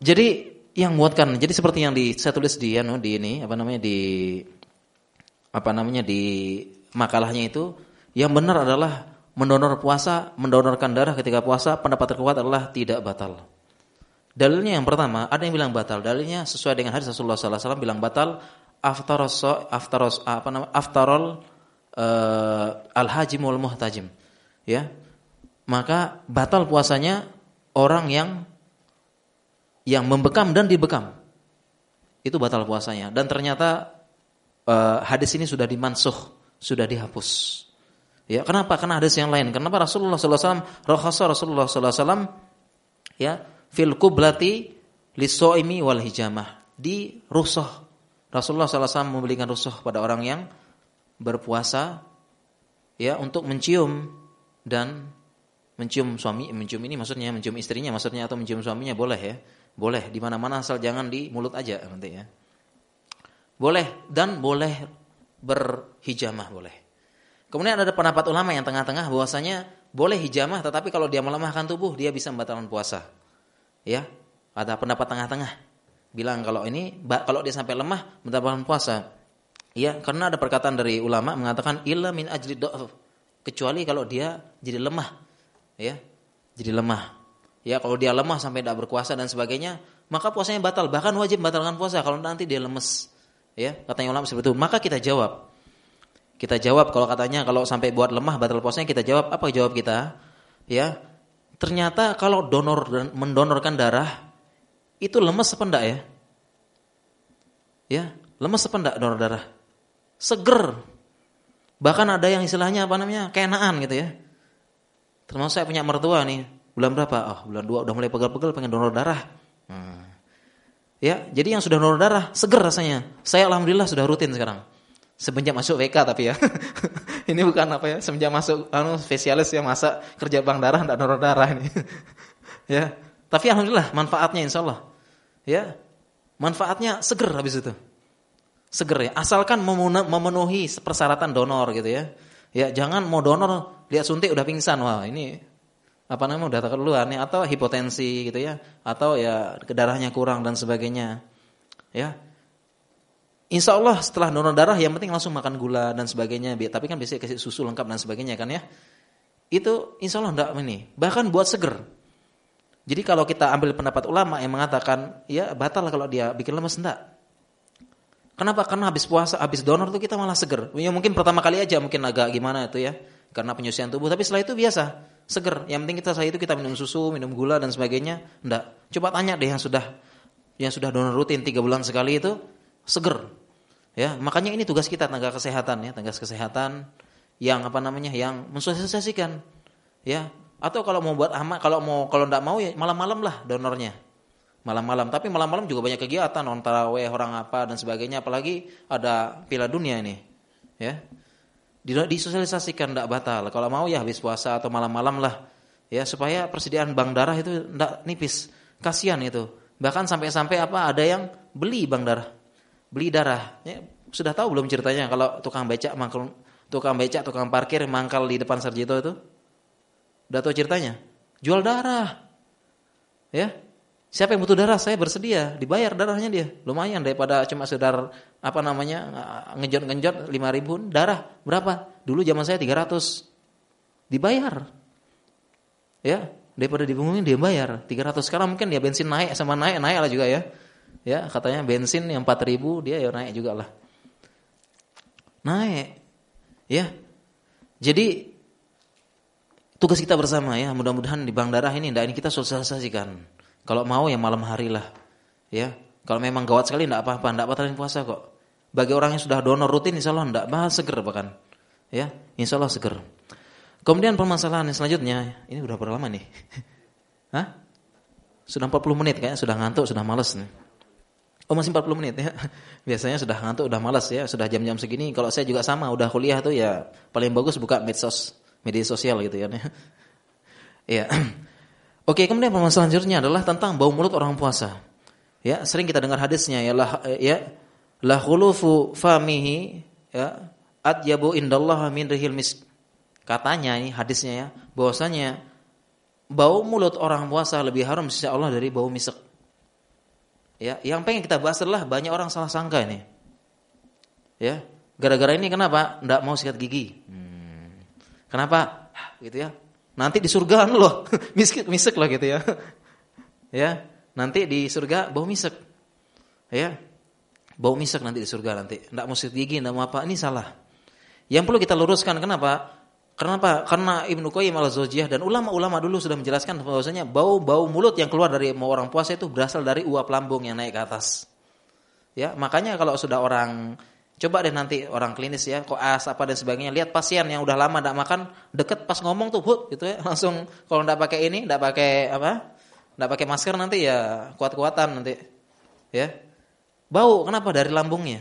Jadi yang muatkan, jadi seperti yang di saya tulis di anu di ini apa namanya di apa namanya di makalahnya itu yang benar adalah mendonor puasa, mendonorkan darah ketika puasa pendapat terkuat adalah tidak batal. Dalilnya yang pertama, ada yang bilang batal. Dalilnya sesuai dengan hadis Rasulullah SAW bilang batal aftaros aftaros apa nama aftarol uh, al-hajim wal muhtajim. Ya. Maka batal puasanya orang yang yang membekam dan dibekam. Itu batal puasanya dan ternyata uh, hadis ini sudah dimansuh, sudah dihapus. Ya, kenapa? Karena hadis yang lain. Kenapa Rasulullah alaihi wasallam Rasulullah wasallam ya fil kublati lisoimi wal hijamah di rusuh. Rasulullah wasallam memberikan rusuh pada orang yang berpuasa ya untuk mencium dan mencium suami, mencium ini maksudnya mencium istrinya maksudnya atau mencium suaminya boleh ya. Boleh di mana-mana asal jangan di mulut aja nanti ya. Boleh dan boleh berhijamah boleh. Kemudian ada pendapat ulama yang tengah-tengah bahwasanya boleh hijamah tetapi kalau dia melemahkan tubuh dia bisa membatalkan puasa. Ya. Ada pendapat tengah-tengah bilang kalau ini kalau dia sampai lemah membatalkan puasa. Ya, karena ada perkataan dari ulama mengatakan illa min ajli dha'f. Kecuali kalau dia jadi lemah. Ya. Jadi lemah. Ya, kalau dia lemah sampai tidak berkuasa dan sebagainya, maka puasanya batal. Bahkan wajib batalkan puasa kalau nanti dia lemes. Ya, katanya ulama seperti itu. Maka kita jawab. Kita jawab kalau katanya kalau sampai buat lemah batal puasanya kita jawab apa jawab kita? Ya. ternyata kalau donor dan mendonorkan darah itu lemes enggak ya? Ya, lemes enggak donor darah? Seger. Bahkan ada yang istilahnya apa namanya? kenaan gitu ya. Termasuk saya punya mertua nih, bulan berapa? Oh, bulan 2 udah mulai pegal-pegal pengen donor darah. Hmm. Ya, jadi yang sudah donor darah seger rasanya. Saya alhamdulillah sudah rutin sekarang. Semenjak masuk WK tapi ya. ini bukan apa ya, semenjak masuk anu spesialis yang masa kerja bank darah enggak donor darah ini. ya. Tapi alhamdulillah manfaatnya insyaallah. Ya. Manfaatnya seger habis itu. Seger ya. Asalkan memenuhi persyaratan donor gitu ya. Ya, jangan mau donor lihat suntik udah pingsan. Wah, ini apa namanya udah keluar nih atau hipotensi gitu ya atau ya darahnya kurang dan sebagainya. Ya. Insya Allah setelah donor darah yang penting langsung makan gula dan sebagainya. Tapi kan biasanya kasih susu lengkap dan sebagainya kan ya. Itu insya Allah enggak ini. Bahkan buat seger. Jadi kalau kita ambil pendapat ulama yang mengatakan ya batal kalau dia bikin lemes enggak. Kenapa? Karena habis puasa, habis donor tuh kita malah seger. Ya mungkin pertama kali aja mungkin agak gimana itu ya. Karena penyusian tubuh. Tapi setelah itu biasa. Seger. Yang penting kita setelah itu kita minum susu, minum gula dan sebagainya. Enggak. Coba tanya deh yang sudah yang sudah donor rutin tiga bulan sekali itu seger. Ya, makanya ini tugas kita tenaga kesehatan ya, tenaga kesehatan yang apa namanya? yang mensosialisasikan. Ya, atau kalau mau buat amat, kalau mau kalau enggak mau ya malam-malam lah donornya. Malam-malam, tapi malam-malam juga banyak kegiatan, non taraweh, orang apa dan sebagainya, apalagi ada Piala Dunia ini. Ya. Disosialisasikan enggak batal. Kalau mau ya habis puasa atau malam-malam lah. Ya, supaya persediaan bank darah itu enggak nipis. Kasihan itu. Bahkan sampai-sampai apa ada yang beli bank darah beli darah. Ya, sudah tahu belum ceritanya kalau tukang becak mangkal tukang becak, tukang parkir mangkal di depan Sarjito itu? Udah tahu ceritanya? Jual darah. Ya. Siapa yang butuh darah? Saya bersedia, dibayar darahnya dia. Lumayan daripada cuma sekedar apa namanya? ngejot-ngejot 5000 darah. Berapa? Dulu zaman saya 300. Dibayar. Ya, daripada dibungungin dia bayar 300. Sekarang mungkin dia bensin naik sama naik naik lah juga ya. Ya, katanya bensin yang 4000 dia ya naik juga lah. Naik. Ya. Jadi tugas kita bersama ya, mudah-mudahan di Bank Darah ini ndak ini kita sosialisasikan. Kalau mau ya malam hari lah. Ya. Kalau memang gawat sekali ndak apa-apa, ndak batalin puasa kok. Bagi orang yang sudah donor rutin insyaallah ndak bahas seger bahkan. Ya, insyaallah seger. Kemudian permasalahan yang selanjutnya, ini udah berapa lama nih? Hah? Sudah 40 menit kayaknya sudah ngantuk, sudah males nih. Oh masih 40 menit ya. Biasanya sudah ngantuk, udah malas ya, sudah jam-jam segini. Kalau saya juga sama, udah kuliah tuh ya paling bagus buka medsos, media sosial gitu ya. Iya. Oke, kemudian permasalahan selanjutnya adalah tentang bau mulut orang puasa. Ya, sering kita dengar hadisnya ya lah ya la khulufu famihi ya atyabu indallah min rihil misk. Katanya ini hadisnya ya, bahwasanya bau mulut orang puasa lebih harum sisi Allah dari bau misek. Ya, yang pengen kita bahas adalah banyak orang salah sangka ini. Ya, gara-gara ini kenapa? Nggak mau sikat gigi. Hmm. Kenapa? Gitu ya. Nanti di surga anu loh, misik misek lah gitu ya. Ya, nanti di surga bau misek. Ya. Bau misek nanti di surga nanti. Nggak mau sikat gigi, mau apa. Ini salah. Yang perlu kita luruskan kenapa? Kenapa? Karena Ibnu Qayyim al-Zawjiyah dan ulama-ulama dulu sudah menjelaskan bahwasanya bau-bau mulut yang keluar dari orang puasa itu berasal dari uap lambung yang naik ke atas. Ya, makanya kalau sudah orang coba deh nanti orang klinis ya, koas apa dan sebagainya, lihat pasien yang udah lama tidak makan, deket pas ngomong tuh, hut gitu ya, langsung kalau tidak pakai ini, tidak pakai apa? Tidak pakai masker nanti ya kuat-kuatan nanti. Ya. Bau kenapa dari lambungnya?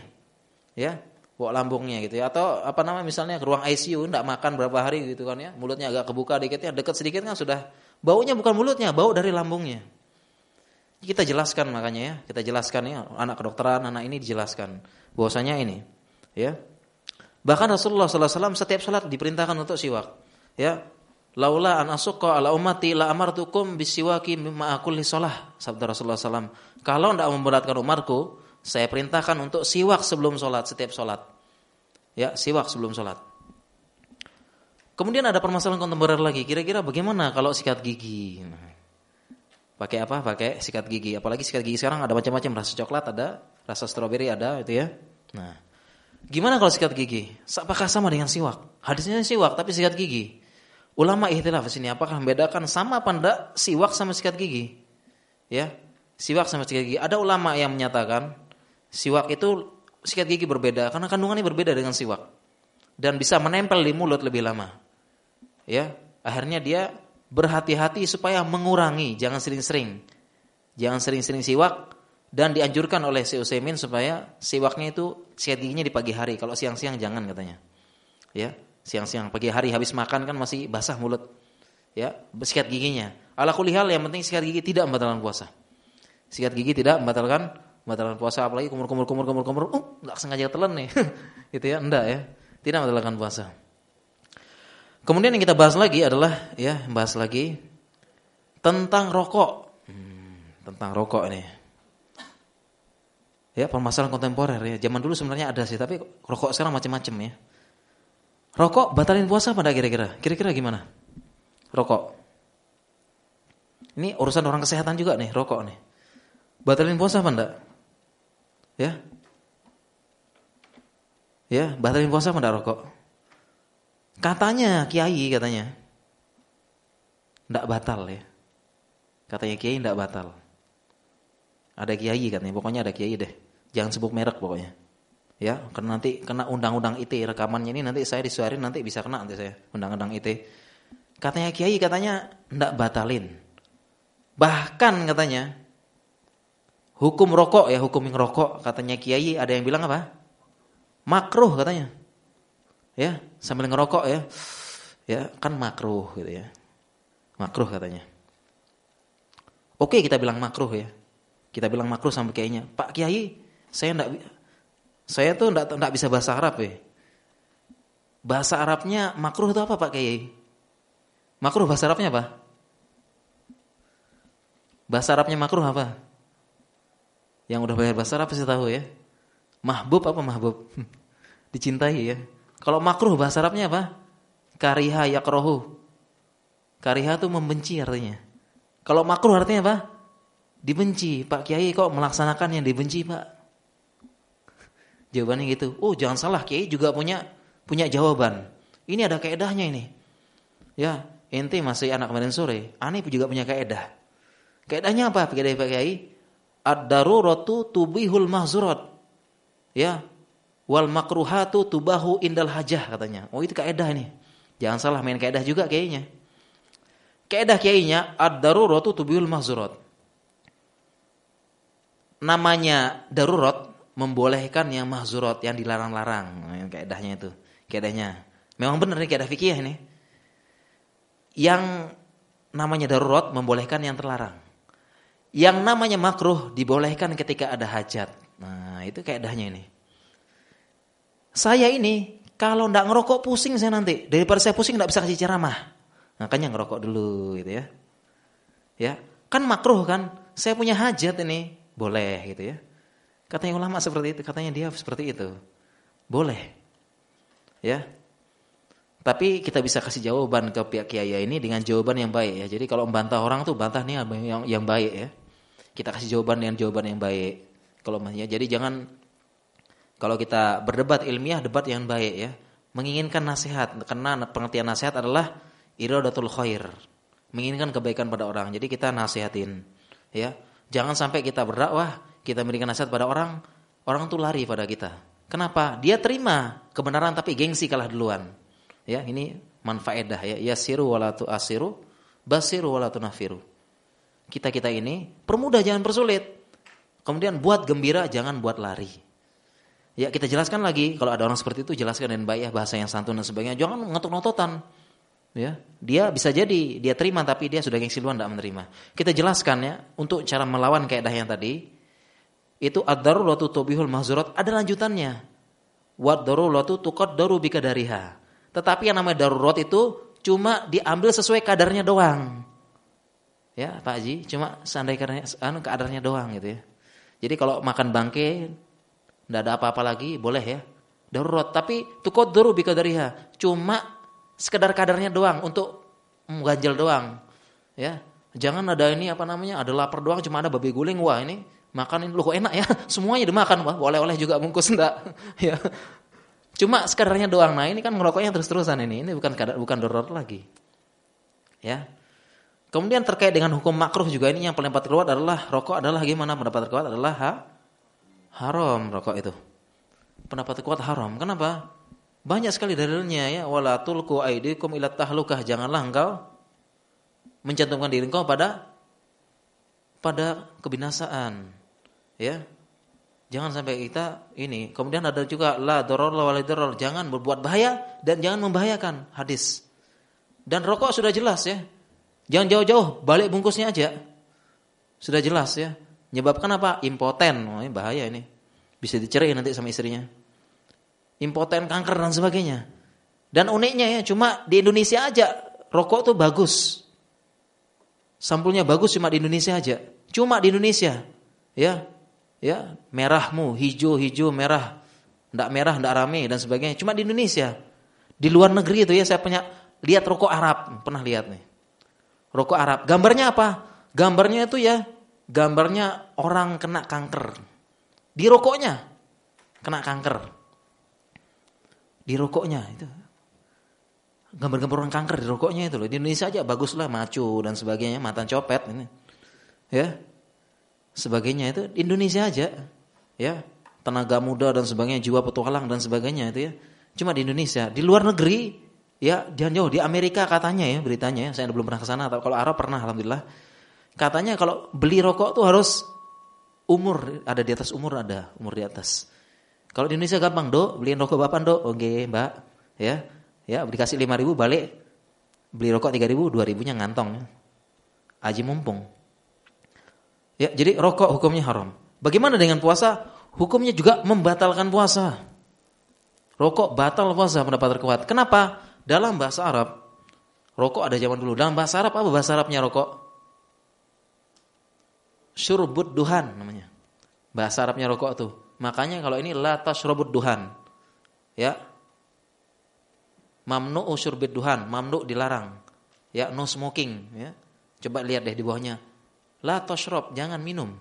Ya, bawa lambungnya gitu ya atau apa namanya misalnya ke ruang ICU tidak makan berapa hari gitu kan ya mulutnya agak kebuka dikit ya dekat sedikit kan sudah baunya bukan mulutnya bau dari lambungnya kita jelaskan makanya ya kita jelaskan ya anak kedokteran anak ini dijelaskan bahwasanya ini ya bahkan Rasulullah SAW setiap salat diperintahkan untuk siwak ya laula an asukka ala ummati la amartukum bisiwaki mimma kulli shalah sabda Rasulullah SAW kalau tidak memberatkan umarku saya perintahkan untuk siwak sebelum sholat, setiap sholat. Ya, siwak sebelum sholat. Kemudian ada permasalahan kontemporer lagi. Kira-kira bagaimana kalau sikat gigi? Pakai apa? Pakai sikat gigi. Apalagi sikat gigi sekarang ada macam-macam. Rasa coklat ada, rasa stroberi ada, itu ya. Nah, gimana kalau sikat gigi? Apakah sama dengan siwak? Hadisnya siwak, tapi sikat gigi. Ulama ihtilaf di sini apakah membedakan sama apa enggak siwak sama sikat gigi? Ya. Siwak sama sikat gigi. Ada ulama yang menyatakan siwak itu sikat gigi berbeda karena kandungannya berbeda dengan siwak dan bisa menempel di mulut lebih lama. Ya, akhirnya dia berhati-hati supaya mengurangi, jangan sering-sering. Jangan sering-sering siwak dan dianjurkan oleh si Utsaimin supaya siwaknya itu sikat giginya di pagi hari. Kalau siang-siang jangan katanya. Ya, Siang-siang, pagi hari habis makan kan masih basah mulut. Ya, sikat giginya. Ala kulihal yang penting sikat gigi tidak membatalkan puasa. Sikat gigi tidak membatalkan membatalkan puasa apalagi kumur-kumur kumur-kumur kumur. Uh, enggak sengaja telan nih. gitu ya, enggak ya. Tidak membatalkan puasa. Kemudian yang kita bahas lagi adalah ya, bahas lagi tentang rokok. Hmm, tentang rokok ini. Ya, permasalahan kontemporer ya. Zaman dulu sebenarnya ada sih, tapi rokok sekarang macam-macam ya. Rokok batalin puasa pada kira-kira? Kira-kira gimana? Rokok. Ini urusan orang kesehatan juga nih, rokok nih. Batalin puasa apa enggak? Ya? Ya, batalin puasa apa enggak rokok? Katanya kiai katanya. Enggak batal ya. Katanya kiai enggak batal. Ada kiai katanya, pokoknya ada kiai deh. Jangan sebut merek pokoknya. Ya karena nanti kena undang-undang IT rekamannya ini nanti saya disuarin nanti bisa kena nanti saya undang-undang IT katanya kiai katanya ndak batalin. Bahkan katanya hukum rokok ya hukum yang rokok katanya kiai ada yang bilang apa? Makruh katanya. Ya sambil ngerokok ya. Ya kan makruh gitu ya. Makruh katanya. Oke kita bilang makruh ya kita bilang makruh sampai kiainya pak kiai saya ndak saya tuh enggak, enggak bisa bahasa Arab ya. Bahasa Arabnya makruh itu apa Pak Kiai? Makruh bahasa Arabnya apa? Bahasa Arabnya makruh apa? Yang udah belajar bahasa Arab pasti tahu ya. Mahbub apa mahbub? Dicintai ya. Kalau makruh bahasa Arabnya apa? Kariha yakrohu. Kariha itu membenci artinya. Kalau makruh artinya apa? Dibenci. Pak Kiai kok melaksanakan yang dibenci Pak? Jawabannya gitu. Oh, jangan salah, Kiai juga punya punya jawaban. Ini ada kaedahnya ini. Ya, ente masih anak kemarin sore, aneh juga punya kaedah. Kaedahnya apa? Kaedah Pak Kiai? Ad-daruratu tubihul mahzurat. Ya. Wal makruhatu tubahu indal hajah katanya. Oh, itu kaedah ini. Jangan salah main kaedah juga kayaknya. Kaedah kiainya ad-daruratu tubihul mahzurat. Namanya darurat membolehkan yang mahzurat yang dilarang-larang. Nah, kaidahnya itu kaidahnya memang benar nih kaidah fikih ini. Yang namanya darurat membolehkan yang terlarang. Yang namanya makruh dibolehkan ketika ada hajat. Nah itu kaidahnya ini. Saya ini kalau ndak ngerokok pusing saya nanti. Daripada saya pusing ndak bisa kasih ceramah. Makanya ngerokok dulu gitu ya. Ya kan makruh kan. Saya punya hajat ini boleh gitu ya Katanya ulama seperti itu, katanya dia seperti itu. Boleh. Ya. Tapi kita bisa kasih jawaban ke pihak kiai ini dengan jawaban yang baik ya. Jadi kalau membantah orang tuh bantah nih yang yang baik ya. Kita kasih jawaban dengan jawaban yang baik. Kalau ya, jadi jangan kalau kita berdebat ilmiah debat yang baik ya. Menginginkan nasihat karena pengertian nasihat adalah iradatul khair. Menginginkan kebaikan pada orang. Jadi kita nasihatin ya. Jangan sampai kita berdakwah kita memberikan nasihat pada orang, orang tuh lari pada kita. Kenapa? Dia terima kebenaran tapi gengsi kalah duluan. Ya, ini manfaedah ya. Yasiru wala asiru, basiru wala nafiru. Kita-kita ini permudah jangan persulit. Kemudian buat gembira jangan buat lari. Ya kita jelaskan lagi kalau ada orang seperti itu jelaskan dengan baik ya bahasa yang santun dan sebagainya. Jangan ngetuk-nototan. Ya, dia bisa jadi dia terima tapi dia sudah gengsi duluan tidak menerima. Kita jelaskan ya untuk cara melawan kaedah yang tadi itu ad-daruratu tubihul mahzurat ada lanjutannya. Wad daruratu tuqaddaru bikadariha. Tetapi yang namanya darurat itu cuma diambil sesuai kadarnya doang. Ya, Pak Haji, cuma seandainya kadarnya anu kadarnya doang gitu ya. Jadi kalau makan bangke enggak ada apa-apa lagi, boleh ya. Darurat, tapi tuqaddaru bikadariha. Cuma sekedar kadarnya doang untuk mengganjal doang. Ya. Jangan ada ini apa namanya? Ada lapar doang cuma ada babi guling. Wah, ini Makan ini loh enak ya, semuanya dimakan, Pak. Boleh-oleh juga bungkus enggak. ya. Cuma sekadarnya doang. Nah, ini kan ngerokoknya terus-terusan ini. Ini bukan kadar bukan doror lagi. Ya. Kemudian terkait dengan hukum makruh juga ini yang paling kuat adalah rokok adalah gimana? Pendapat terkuat adalah ha? haram rokok itu. Pendapat terkuat haram. Kenapa? Banyak sekali dalilnya ya. Wala tulku aidikum ila tahlukah. Janganlah engkau mencantumkan diri engkau pada pada kebinasaan. Ya. Jangan sampai kita ini. Kemudian ada juga la doror la walidoror. Jangan berbuat bahaya dan jangan membahayakan. Hadis. Dan rokok sudah jelas ya. Jangan jauh-jauh, balik bungkusnya aja. Sudah jelas ya. Menyebabkan apa? Impoten. Oh, ini bahaya ini. Bisa dicerai nanti sama istrinya. Impoten, kanker dan sebagainya. Dan uniknya ya, cuma di Indonesia aja rokok tuh bagus. Sampulnya bagus cuma di Indonesia aja. Cuma di Indonesia. Ya. Ya, merahmu, hijau, hijau, merah. Ndak merah, ndak rame dan sebagainya. Cuma di Indonesia. Di luar negeri itu ya saya punya lihat rokok Arab, pernah lihat nih rokok Arab. Gambarnya apa? Gambarnya itu ya, gambarnya orang kena kanker. Di rokoknya kena kanker. Di rokoknya itu. Gambar-gambar orang kanker di rokoknya itu loh. Di Indonesia aja bagus lah macu dan sebagainya, mantan copet ini. Ya. Sebagainya itu di Indonesia aja. Ya. Tenaga muda dan sebagainya, jiwa petualang dan sebagainya itu ya. Cuma di Indonesia, di luar negeri Ya, jangan jauh di Amerika katanya ya beritanya. Ya. Saya belum pernah ke sana, kalau Arab pernah alhamdulillah. Katanya kalau beli rokok tuh harus umur ada di atas umur ada, umur di atas. Kalau di Indonesia gampang, Dok, beliin rokok Bapak, Dok. Oke, Mbak. Ya. Ya, dikasih 5000 balik beli rokok 3000, 2000-nya ngantong. Aji mumpung. Ya, jadi rokok hukumnya haram. Bagaimana dengan puasa? Hukumnya juga membatalkan puasa. Rokok batal puasa pendapat terkuat. Kenapa? Dalam bahasa Arab, rokok ada zaman dulu. Dalam bahasa Arab apa bahasa Arabnya rokok? Syurbut duhan namanya. Bahasa Arabnya rokok tuh. Makanya kalau ini la tasyrabud duhan. Ya. Mamnu'u syurbit duhan, mamnu dilarang. Ya, no smoking, ya. Coba lihat deh di bawahnya. La tasyrab, jangan minum.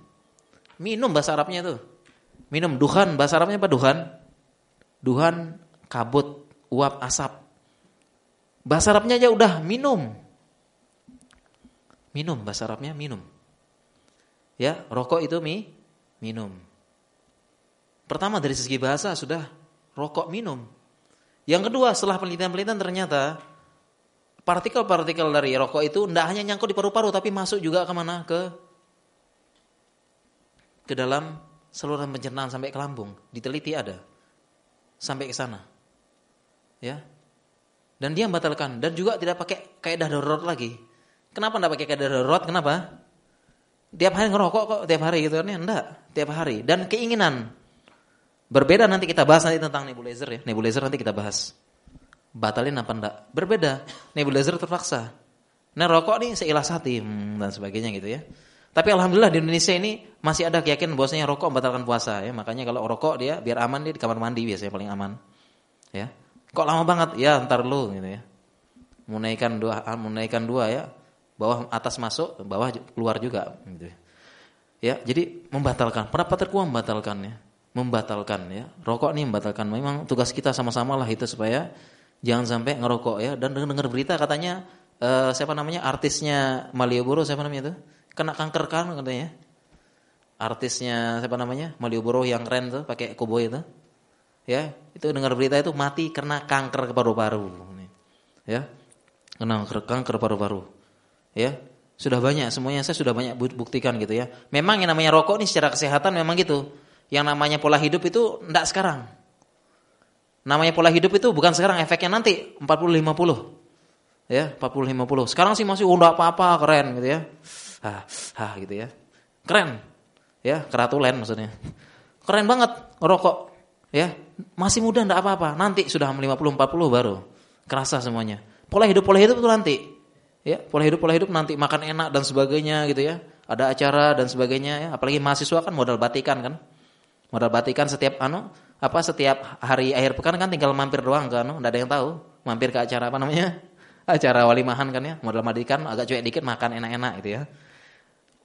Minum bahasa Arabnya tuh. Minum duhan, bahasa Arabnya apa duhan? Duhan kabut, uap asap. Bahasa Arabnya aja udah minum. Minum bahasa Arabnya minum. Ya, rokok itu mi minum. Pertama dari segi bahasa sudah rokok minum. Yang kedua setelah penelitian-penelitian ternyata partikel-partikel dari rokok itu tidak hanya nyangkut di paru-paru tapi masuk juga ke mana ke ke dalam saluran pencernaan sampai ke lambung. Diteliti ada sampai ke sana. Ya, dan dia membatalkan dan juga tidak pakai kaidah darurat lagi. Kenapa tidak pakai kaidah darurat? Kenapa? Tiap hari ngerokok kok tiap hari gitu kan? Enggak, tiap hari. Dan keinginan berbeda nanti kita bahas nanti tentang nebulizer ya. Nebulizer nanti kita bahas. Batalin apa enggak? Berbeda. Nebulizer terpaksa. Nah rokok nih seilas hati hmm, dan sebagainya gitu ya. Tapi alhamdulillah di Indonesia ini masih ada keyakinan bahwasanya rokok membatalkan puasa ya. Makanya kalau rokok dia biar aman dia di kamar mandi biasanya paling aman. Ya. Kok lama banget? Ya ntar lu gitu ya. Menaikkan dua, ah, menaikkan dua ya. Bawah atas masuk, bawah keluar juga gitu ya. Ya, jadi membatalkan. Pendapat terkuat membatalkan ya. Membatalkan ya. Rokok nih membatalkan. Memang tugas kita sama-sama lah itu supaya jangan sampai ngerokok ya. Dan dengar berita katanya uh, siapa namanya artisnya Malioboro siapa namanya itu? Kena kanker kan katanya. Artisnya siapa namanya? Malioboro yang keren tuh pakai koboi itu ya itu dengar berita itu mati karena kanker paru-paru ya kena kanker paru-paru ya sudah banyak semuanya saya sudah banyak buktikan gitu ya memang yang namanya rokok ini secara kesehatan memang gitu yang namanya pola hidup itu enggak sekarang namanya pola hidup itu bukan sekarang efeknya nanti 40 50 ya 40 50 sekarang sih masih oh, enggak apa-apa keren gitu ya ah, ah gitu ya keren ya keratulen maksudnya keren banget rokok Ya, masih muda ndak apa-apa. Nanti sudah 50 40 baru kerasa semuanya. Pola hidup pola hidup itu nanti. Ya, pola hidup pola hidup nanti makan enak dan sebagainya gitu ya. Ada acara dan sebagainya ya. Apalagi mahasiswa kan modal batikan kan. Modal batikan setiap anu apa setiap hari akhir pekan kan tinggal mampir doang kan, enggak ada yang tahu. Mampir ke acara apa namanya? Acara walimahan kan ya, modal batikan agak cuek dikit makan enak-enak gitu ya.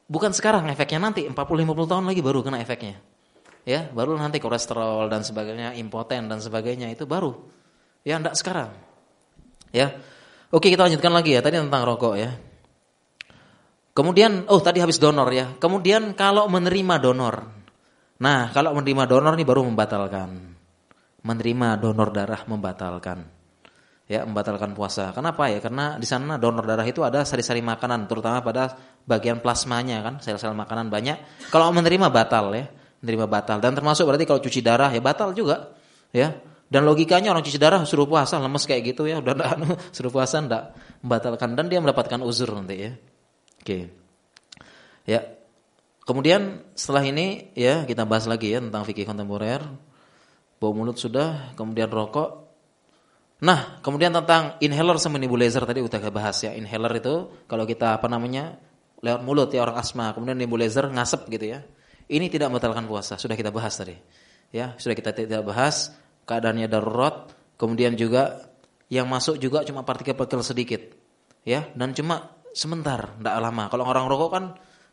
Bukan sekarang efeknya nanti 40 50 tahun lagi baru kena efeknya ya baru nanti kolesterol dan sebagainya impoten dan sebagainya itu baru ya enggak sekarang ya Oke, kita lanjutkan lagi ya. Tadi tentang rokok ya. Kemudian, oh tadi habis donor ya. Kemudian kalau menerima donor. Nah, kalau menerima donor ini baru membatalkan. Menerima donor darah membatalkan. Ya, membatalkan puasa. Kenapa ya? Karena di sana donor darah itu ada sari-sari makanan, terutama pada bagian plasmanya kan, sel-sel makanan banyak. Kalau menerima batal ya, menerima batal. Dan termasuk berarti kalau cuci darah ya batal juga. Ya, dan logikanya orang cuci darah suruh puasa lemes kayak gitu ya, udah enggak suruh puasa enggak membatalkan dan dia mendapatkan uzur nanti ya. Oke. Ya. Kemudian setelah ini ya kita bahas lagi ya tentang fikih kontemporer. Bau mulut sudah, kemudian rokok. Nah, kemudian tentang inhaler sama nebulizer tadi udah bahas ya. Inhaler itu kalau kita apa namanya lewat mulut ya orang asma, kemudian nebulizer ngasep gitu ya. Ini tidak membatalkan puasa, sudah kita bahas tadi. Ya, sudah kita tidak bahas keadaannya darurat, kemudian juga yang masuk juga cuma partikel-partikel sedikit. Ya, dan cuma sebentar, tidak lama. Kalau orang rokok kan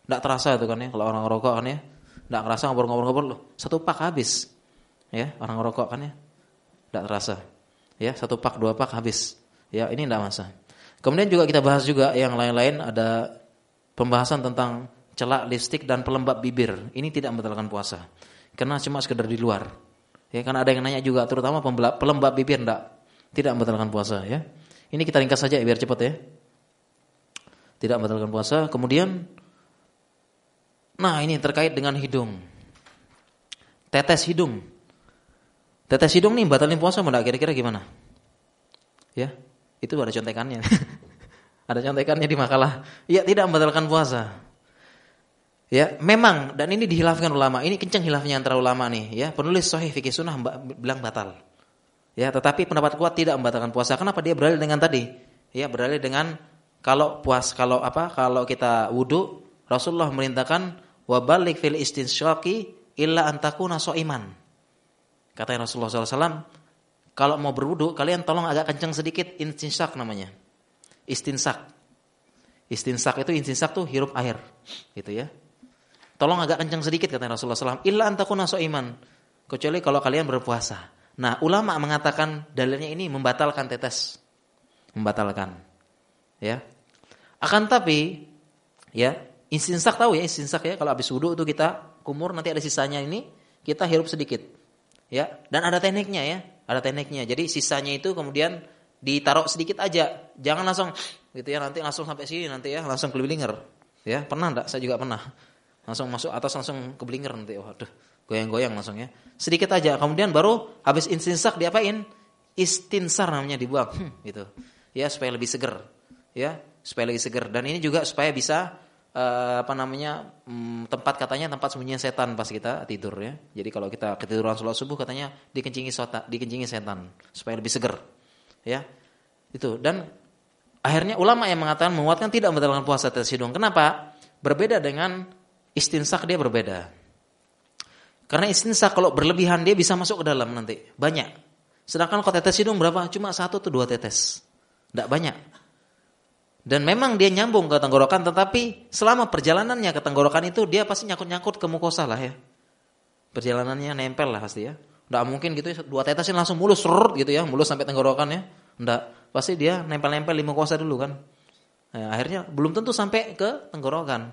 tidak terasa itu kan ya. Kalau orang rokok kan ya, tidak terasa ngobrol-ngobrol loh. Satu pak habis. Ya, orang rokok kan ya. Tidak terasa. Ya, satu pak, dua pak habis. Ya, ini tidak masa. Kemudian juga kita bahas juga yang lain-lain ada pembahasan tentang celak lipstik dan pelembab bibir. Ini tidak membatalkan puasa. Karena cuma sekedar di luar. Ya, karena ada yang nanya juga terutama pelembab bibir enggak tidak membatalkan puasa ya. Ini kita ringkas saja biar cepat ya. Tidak membatalkan puasa. Kemudian nah ini terkait dengan hidung. Tetes hidung. Tetes hidung nih batalin puasa enggak kira-kira gimana? Ya, itu ada contekannya. ada contekannya di makalah. Ya, tidak membatalkan puasa. Ya, memang dan ini dihilafkan ulama. Ini kencang hilafnya antara ulama nih, ya. Penulis sahih fikih sunnah bilang batal. Ya, tetapi pendapat kuat tidak membatalkan puasa. Kenapa dia beralih dengan tadi? Ya, beralih dengan kalau puas kalau apa? Kalau kita wudu, Rasulullah merintahkan wabalik fil istinsyaqi illa antakuna iman. Kata Rasulullah SAW, kalau mau berwudu kalian tolong agak kencang sedikit istinsak namanya. Istinsak. Istinsak itu istinsak tuh hirup air, gitu ya. Tolong agak kencang sedikit kata Rasulullah SAW. Illa antakuna iman. Kecuali kalau kalian berpuasa. Nah ulama mengatakan dalilnya ini membatalkan tetes. Membatalkan. Ya. Akan tapi ya istinsak tahu ya istinsak ya kalau habis wudhu itu kita kumur nanti ada sisanya ini kita hirup sedikit. Ya, dan ada tekniknya ya, ada tekniknya. Jadi sisanya itu kemudian ditaruh sedikit aja. Jangan langsung gitu ya nanti langsung sampai sini nanti ya langsung kelilinger. Ya, pernah enggak? Saya juga pernah. Langsung masuk atas langsung keblinger nanti. Waduh, goyang-goyang langsung ya. Sedikit aja. Kemudian baru habis istinsak diapain? Istinsar namanya dibuang. Hmm, gitu. Ya, supaya lebih seger. Ya, supaya lebih seger. Dan ini juga supaya bisa uh, apa namanya? Um, tempat katanya tempat sembunyinya setan pas kita tidur ya. Jadi kalau kita ketiduran sholat subuh katanya dikencingi sota, dikencingi setan supaya lebih seger. Ya. Itu. Dan akhirnya ulama yang mengatakan menguatkan tidak membatalkan puasa tersidung. Kenapa? Berbeda dengan Istinsak dia berbeda. Karena istinsak kalau berlebihan dia bisa masuk ke dalam nanti. Banyak. Sedangkan kalau tetes hidung berapa? Cuma satu atau dua tetes. Tidak banyak. Dan memang dia nyambung ke tenggorokan. Tetapi selama perjalanannya ke tenggorokan itu dia pasti nyangkut-nyangkut ke mukosa lah ya. Perjalanannya nempel lah pasti ya. Tidak mungkin gitu ya. Dua tetesin langsung mulus. Serut gitu ya. Mulus sampai tenggorokan ya. Tidak. Pasti dia nempel-nempel di mukosa dulu kan. Nah, akhirnya belum tentu sampai ke tenggorokan.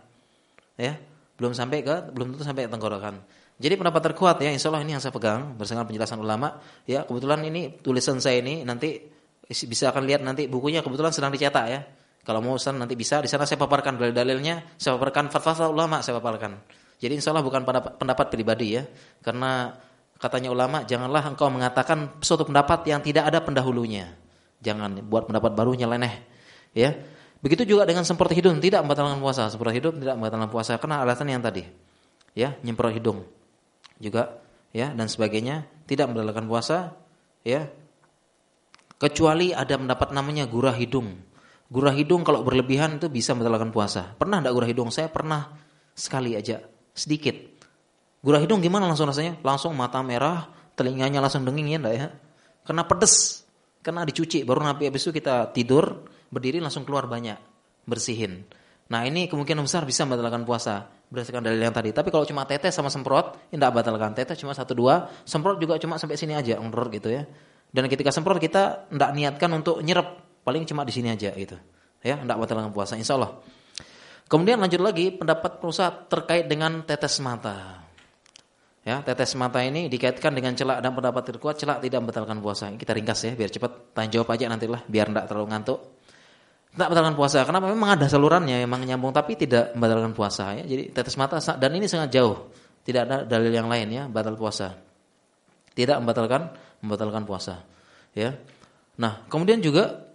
Ya belum sampai ke belum tentu sampai ke tenggorokan. Jadi pendapat terkuat ya, insya Allah ini yang saya pegang berdasarkan penjelasan ulama. Ya kebetulan ini tulisan saya ini nanti bisa akan lihat nanti bukunya kebetulan sedang dicetak ya. Kalau mau Ustaz nanti bisa di sana saya paparkan dalil-dalilnya, saya paparkan fatwa ulama saya paparkan. Jadi insya Allah bukan pendapat, pendapat pribadi ya, karena katanya ulama janganlah engkau mengatakan suatu pendapat yang tidak ada pendahulunya. Jangan buat pendapat baru nyeleneh ya. Begitu juga dengan semprot hidung tidak membatalkan puasa. Semprot hidung tidak membatalkan puasa karena alasan yang tadi. Ya, nyemprot hidung juga ya dan sebagainya tidak membatalkan puasa ya. Kecuali ada mendapat namanya gurah hidung. Gurah hidung kalau berlebihan itu bisa membatalkan puasa. Pernah enggak gurah hidung? Saya pernah sekali aja, sedikit. Gurah hidung gimana langsung rasanya? Langsung mata merah, telinganya langsung denging ya enggak ya? Kena pedes, kena dicuci baru nabi habis itu kita tidur berdiri langsung keluar banyak, bersihin. Nah ini kemungkinan besar bisa membatalkan puasa berdasarkan dalil yang tadi. Tapi kalau cuma tetes sama semprot, ini tidak batalkan. Tetes cuma satu dua, semprot juga cuma sampai sini aja, ngurur gitu ya. Dan ketika semprot kita tidak niatkan untuk nyerap Paling cuma di sini aja itu. Ya, enggak batalkan puasa insya Allah. Kemudian lanjut lagi pendapat puasa terkait dengan tetes mata. Ya, tetes mata ini dikaitkan dengan celak dan pendapat terkuat celak tidak membatalkan puasa. Kita ringkas ya biar cepat tanya jawab aja nantilah biar enggak terlalu ngantuk. Tidak membatalkan puasa karena memang ada salurannya memang nyambung tapi tidak membatalkan puasa ya. Jadi tetes mata dan ini sangat jauh. Tidak ada dalil yang lain ya batal puasa. Tidak membatalkan membatalkan puasa. Ya. Nah, kemudian juga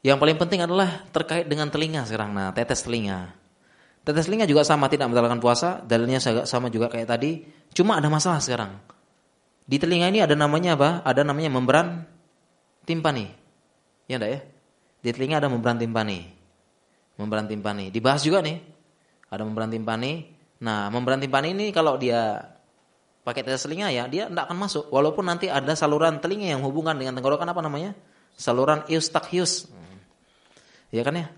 yang paling penting adalah terkait dengan telinga sekarang. Nah, tetes telinga. Tetes telinga juga sama tidak membatalkan puasa, dalilnya sama juga kayak tadi. Cuma ada masalah sekarang. Di telinga ini ada namanya apa? Ada namanya membran timpani. Ya enggak ya? Di telinga ada membran timpani. Membran timpani. Dibahas juga nih. Ada membran timpani. Nah, membran timpani ini kalau dia pakai tetes telinga ya, dia enggak akan masuk. Walaupun nanti ada saluran telinga yang hubungan dengan tenggorokan apa namanya? Saluran eustachius. Ya kan ya?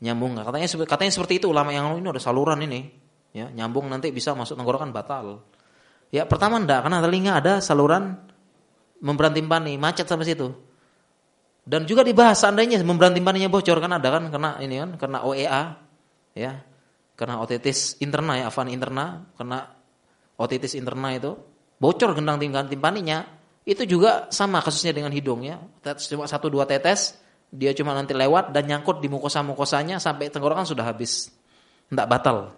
nyambung katanya katanya seperti itu ulama yang ini ada saluran ini. Ya nyambung nanti bisa masuk tenggorokan batal. Ya pertama ndak karena telinga ada saluran membran timpani macet sampai situ. Dan juga dibahas seandainya membran timpaninya bocor kan ada kan kena ini kan karena OEA ya. Karena otitis interna ya afan interna karena otitis interna itu. Bocor gendang timpaninya itu juga sama kasusnya dengan hidung ya. Cuma satu dua tetes dia cuma nanti lewat dan nyangkut di mukosa-mukosanya sampai tenggorokan sudah habis. Tidak batal.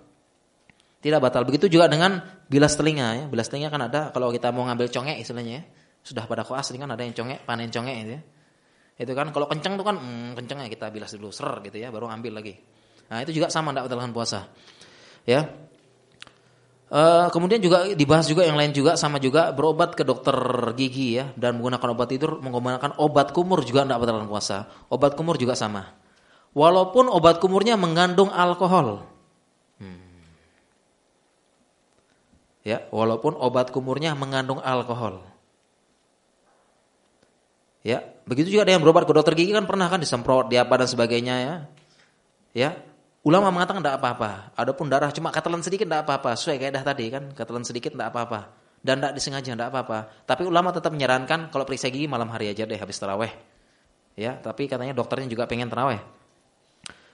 Tidak batal. Begitu juga dengan bilas telinga ya. Bilas telinga kan ada kalau kita mau ngambil congek istilahnya ya. Sudah pada koas ini kan ada yang congek, panen congek itu ya. Itu kan kalau kenceng tuh kan hmm, kenceng ya kita bilas dulu ser gitu ya baru ambil lagi. Nah, itu juga sama tidak batalkan puasa. Ya. Uh, kemudian juga dibahas juga yang lain juga sama juga berobat ke dokter gigi ya dan menggunakan obat tidur menggunakan obat kumur juga tidak batalkan puasa. Obat kumur juga sama. Walaupun obat kumurnya mengandung alkohol. Hmm. Ya, walaupun obat kumurnya mengandung alkohol. Ya, begitu juga ada yang berobat ke dokter gigi kan pernah kan disemprot, di apa dan sebagainya ya. Ya, Ulama mengatakan tidak apa-apa. Adapun darah cuma katelan sedikit tidak apa-apa. Sesuai kaidah tadi kan, katelan sedikit tidak apa-apa. Dan tidak disengaja tidak apa-apa. Tapi ulama tetap menyarankan kalau periksa gigi malam hari aja deh habis terawih. Ya, tapi katanya dokternya juga pengen terawih.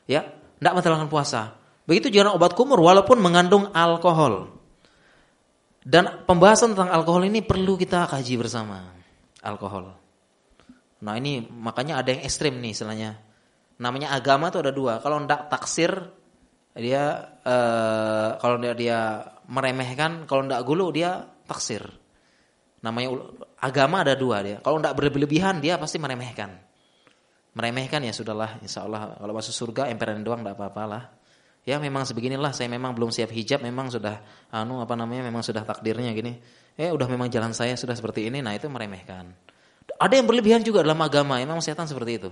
Ya, tidak membatalkan puasa. Begitu juga obat kumur walaupun mengandung alkohol. Dan pembahasan tentang alkohol ini perlu kita kaji bersama. Alkohol. Nah ini makanya ada yang ekstrim nih istilahnya namanya agama itu ada dua. Kalau ndak taksir dia uh, kalau dia dia meremehkan, kalau ndak gulu dia taksir. Namanya agama ada dua dia. Kalau ndak berlebihan dia pasti meremehkan. Meremehkan ya sudahlah, insya Allah kalau masuk surga emperan doang ndak apa-apalah. Ya memang sebeginilah saya memang belum siap hijab memang sudah anu apa namanya memang sudah takdirnya gini. Eh udah memang jalan saya sudah seperti ini nah itu meremehkan. Ada yang berlebihan juga dalam agama, memang setan seperti itu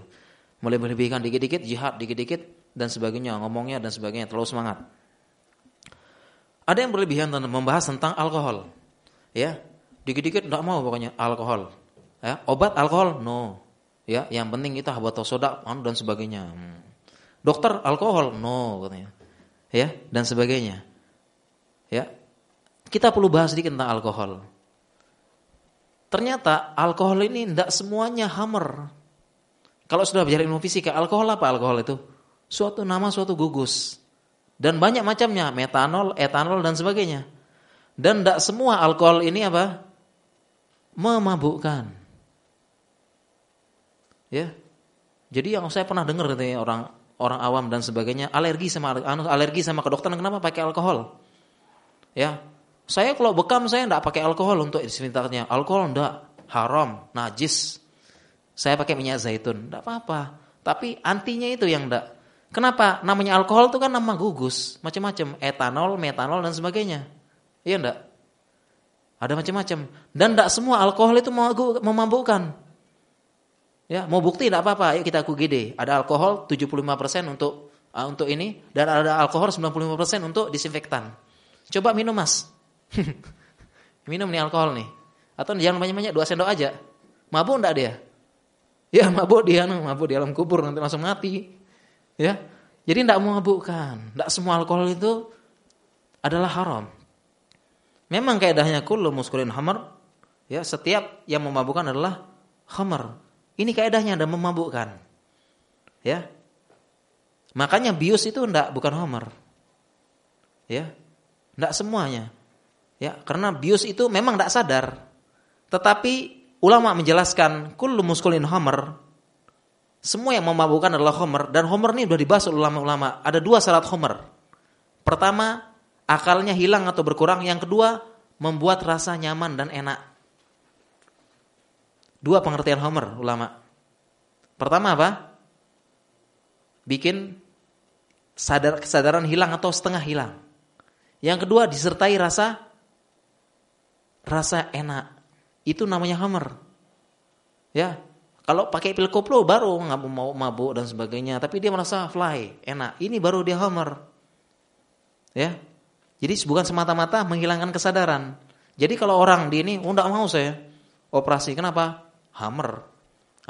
mulai melebihkan dikit-dikit jihad dikit-dikit dan sebagainya ngomongnya dan sebagainya. Terlalu semangat. Ada yang berlebihan tentang membahas tentang alkohol. Ya dikit-dikit tidak mau pokoknya alkohol. Ya obat alkohol? No. Ya yang penting itu habatus soda dan sebagainya. Hmm. dokter alkohol? No katanya. Ya dan sebagainya. Ya kita perlu bahas sedikit tentang alkohol. Ternyata alkohol ini tidak semuanya hammer kalau sudah bicara ilmu fisika, alkohol apa alkohol itu? Suatu nama suatu gugus. Dan banyak macamnya, metanol, etanol dan sebagainya. Dan tidak semua alkohol ini apa? Memabukkan. Ya. Jadi yang saya pernah dengar ya, orang orang awam dan sebagainya alergi sama anu, alergi sama ke dokter kenapa pakai alkohol? Ya. Saya kalau bekam saya tidak pakai alkohol untuk disinfektannya. Alkohol tidak haram, najis. Saya pakai minyak zaitun, tidak apa-apa. Tapi antinya itu yang tidak. Kenapa? Namanya alkohol itu kan nama gugus, macam-macam, etanol, metanol dan sebagainya. Iya enggak? Ada macam-macam. Dan tidak semua alkohol itu memabukkan. Ya, mau bukti tidak apa-apa, ayo kita UGD. Ada alkohol 75% untuk uh, untuk ini dan ada alkohol 95% untuk disinfektan. Coba minum, Mas. minum nih alkohol nih. Atau jangan banyak-banyak, dua sendok aja. Mabuk enggak dia? Ya mabuk dia, mabuk di alam kubur nanti langsung mati. Ya, jadi tidak memabukkan. Tidak semua alkohol itu adalah haram. Memang kaidahnya kullu muskurin hamar. Ya, setiap yang memabukkan adalah hamar. Ini kaidahnya ada memabukkan. Ya. Makanya bius itu enggak bukan homer. Ya. Enggak semuanya. Ya, karena bius itu memang enggak sadar. Tetapi ulama menjelaskan kullu muskulin homer semua yang memabukkan adalah homer dan homer ini sudah dibahas oleh ulama-ulama. Ada dua syarat homer. Pertama, akalnya hilang atau berkurang. Yang kedua, membuat rasa nyaman dan enak. Dua pengertian homer ulama. Pertama apa? Bikin sadar kesadaran hilang atau setengah hilang. Yang kedua disertai rasa rasa enak. Itu namanya homer. Ya, kalau pakai pil koplo baru nggak mau mabuk dan sebagainya, tapi dia merasa fly, enak. Ini baru dia hammer. Ya. Jadi bukan semata-mata menghilangkan kesadaran. Jadi kalau orang di ini, oh enggak mau saya operasi. Kenapa? Hammer.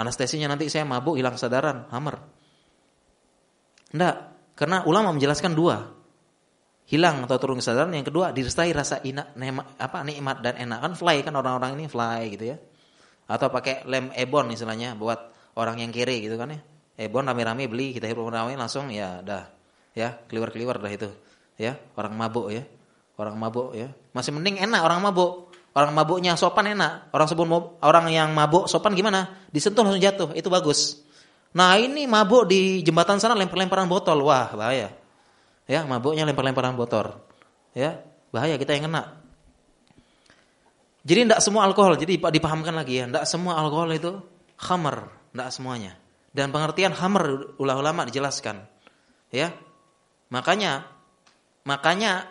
Anestesinya nanti saya mabuk hilang kesadaran, hammer. Enggak, karena ulama menjelaskan dua. Hilang atau turun kesadaran, yang kedua direstai rasa ina, nema, apa nikmat dan enak. Kan fly kan orang-orang ini fly gitu ya atau pakai lem ebon istilahnya buat orang yang kiri gitu kan ya. Ebon rame-rame beli, kita hirup rame langsung ya dah. Ya, keluar-keluar dah itu. Ya, orang mabuk ya. Orang mabuk ya. Masih mending enak orang mabuk. Orang mabuknya sopan enak. Orang sebelum orang yang mabuk sopan gimana? Disentuh langsung jatuh, itu bagus. Nah, ini mabuk di jembatan sana lempar-lemparan botol. Wah, bahaya. Ya, mabuknya lempar-lemparan botol. Ya, bahaya kita yang kena. Jadi tidak semua alkohol, jadi dipahamkan lagi ya, tidak semua alkohol itu khamar, tidak semuanya. Dan pengertian khamar ulama-ulama dijelaskan. Ya. Makanya makanya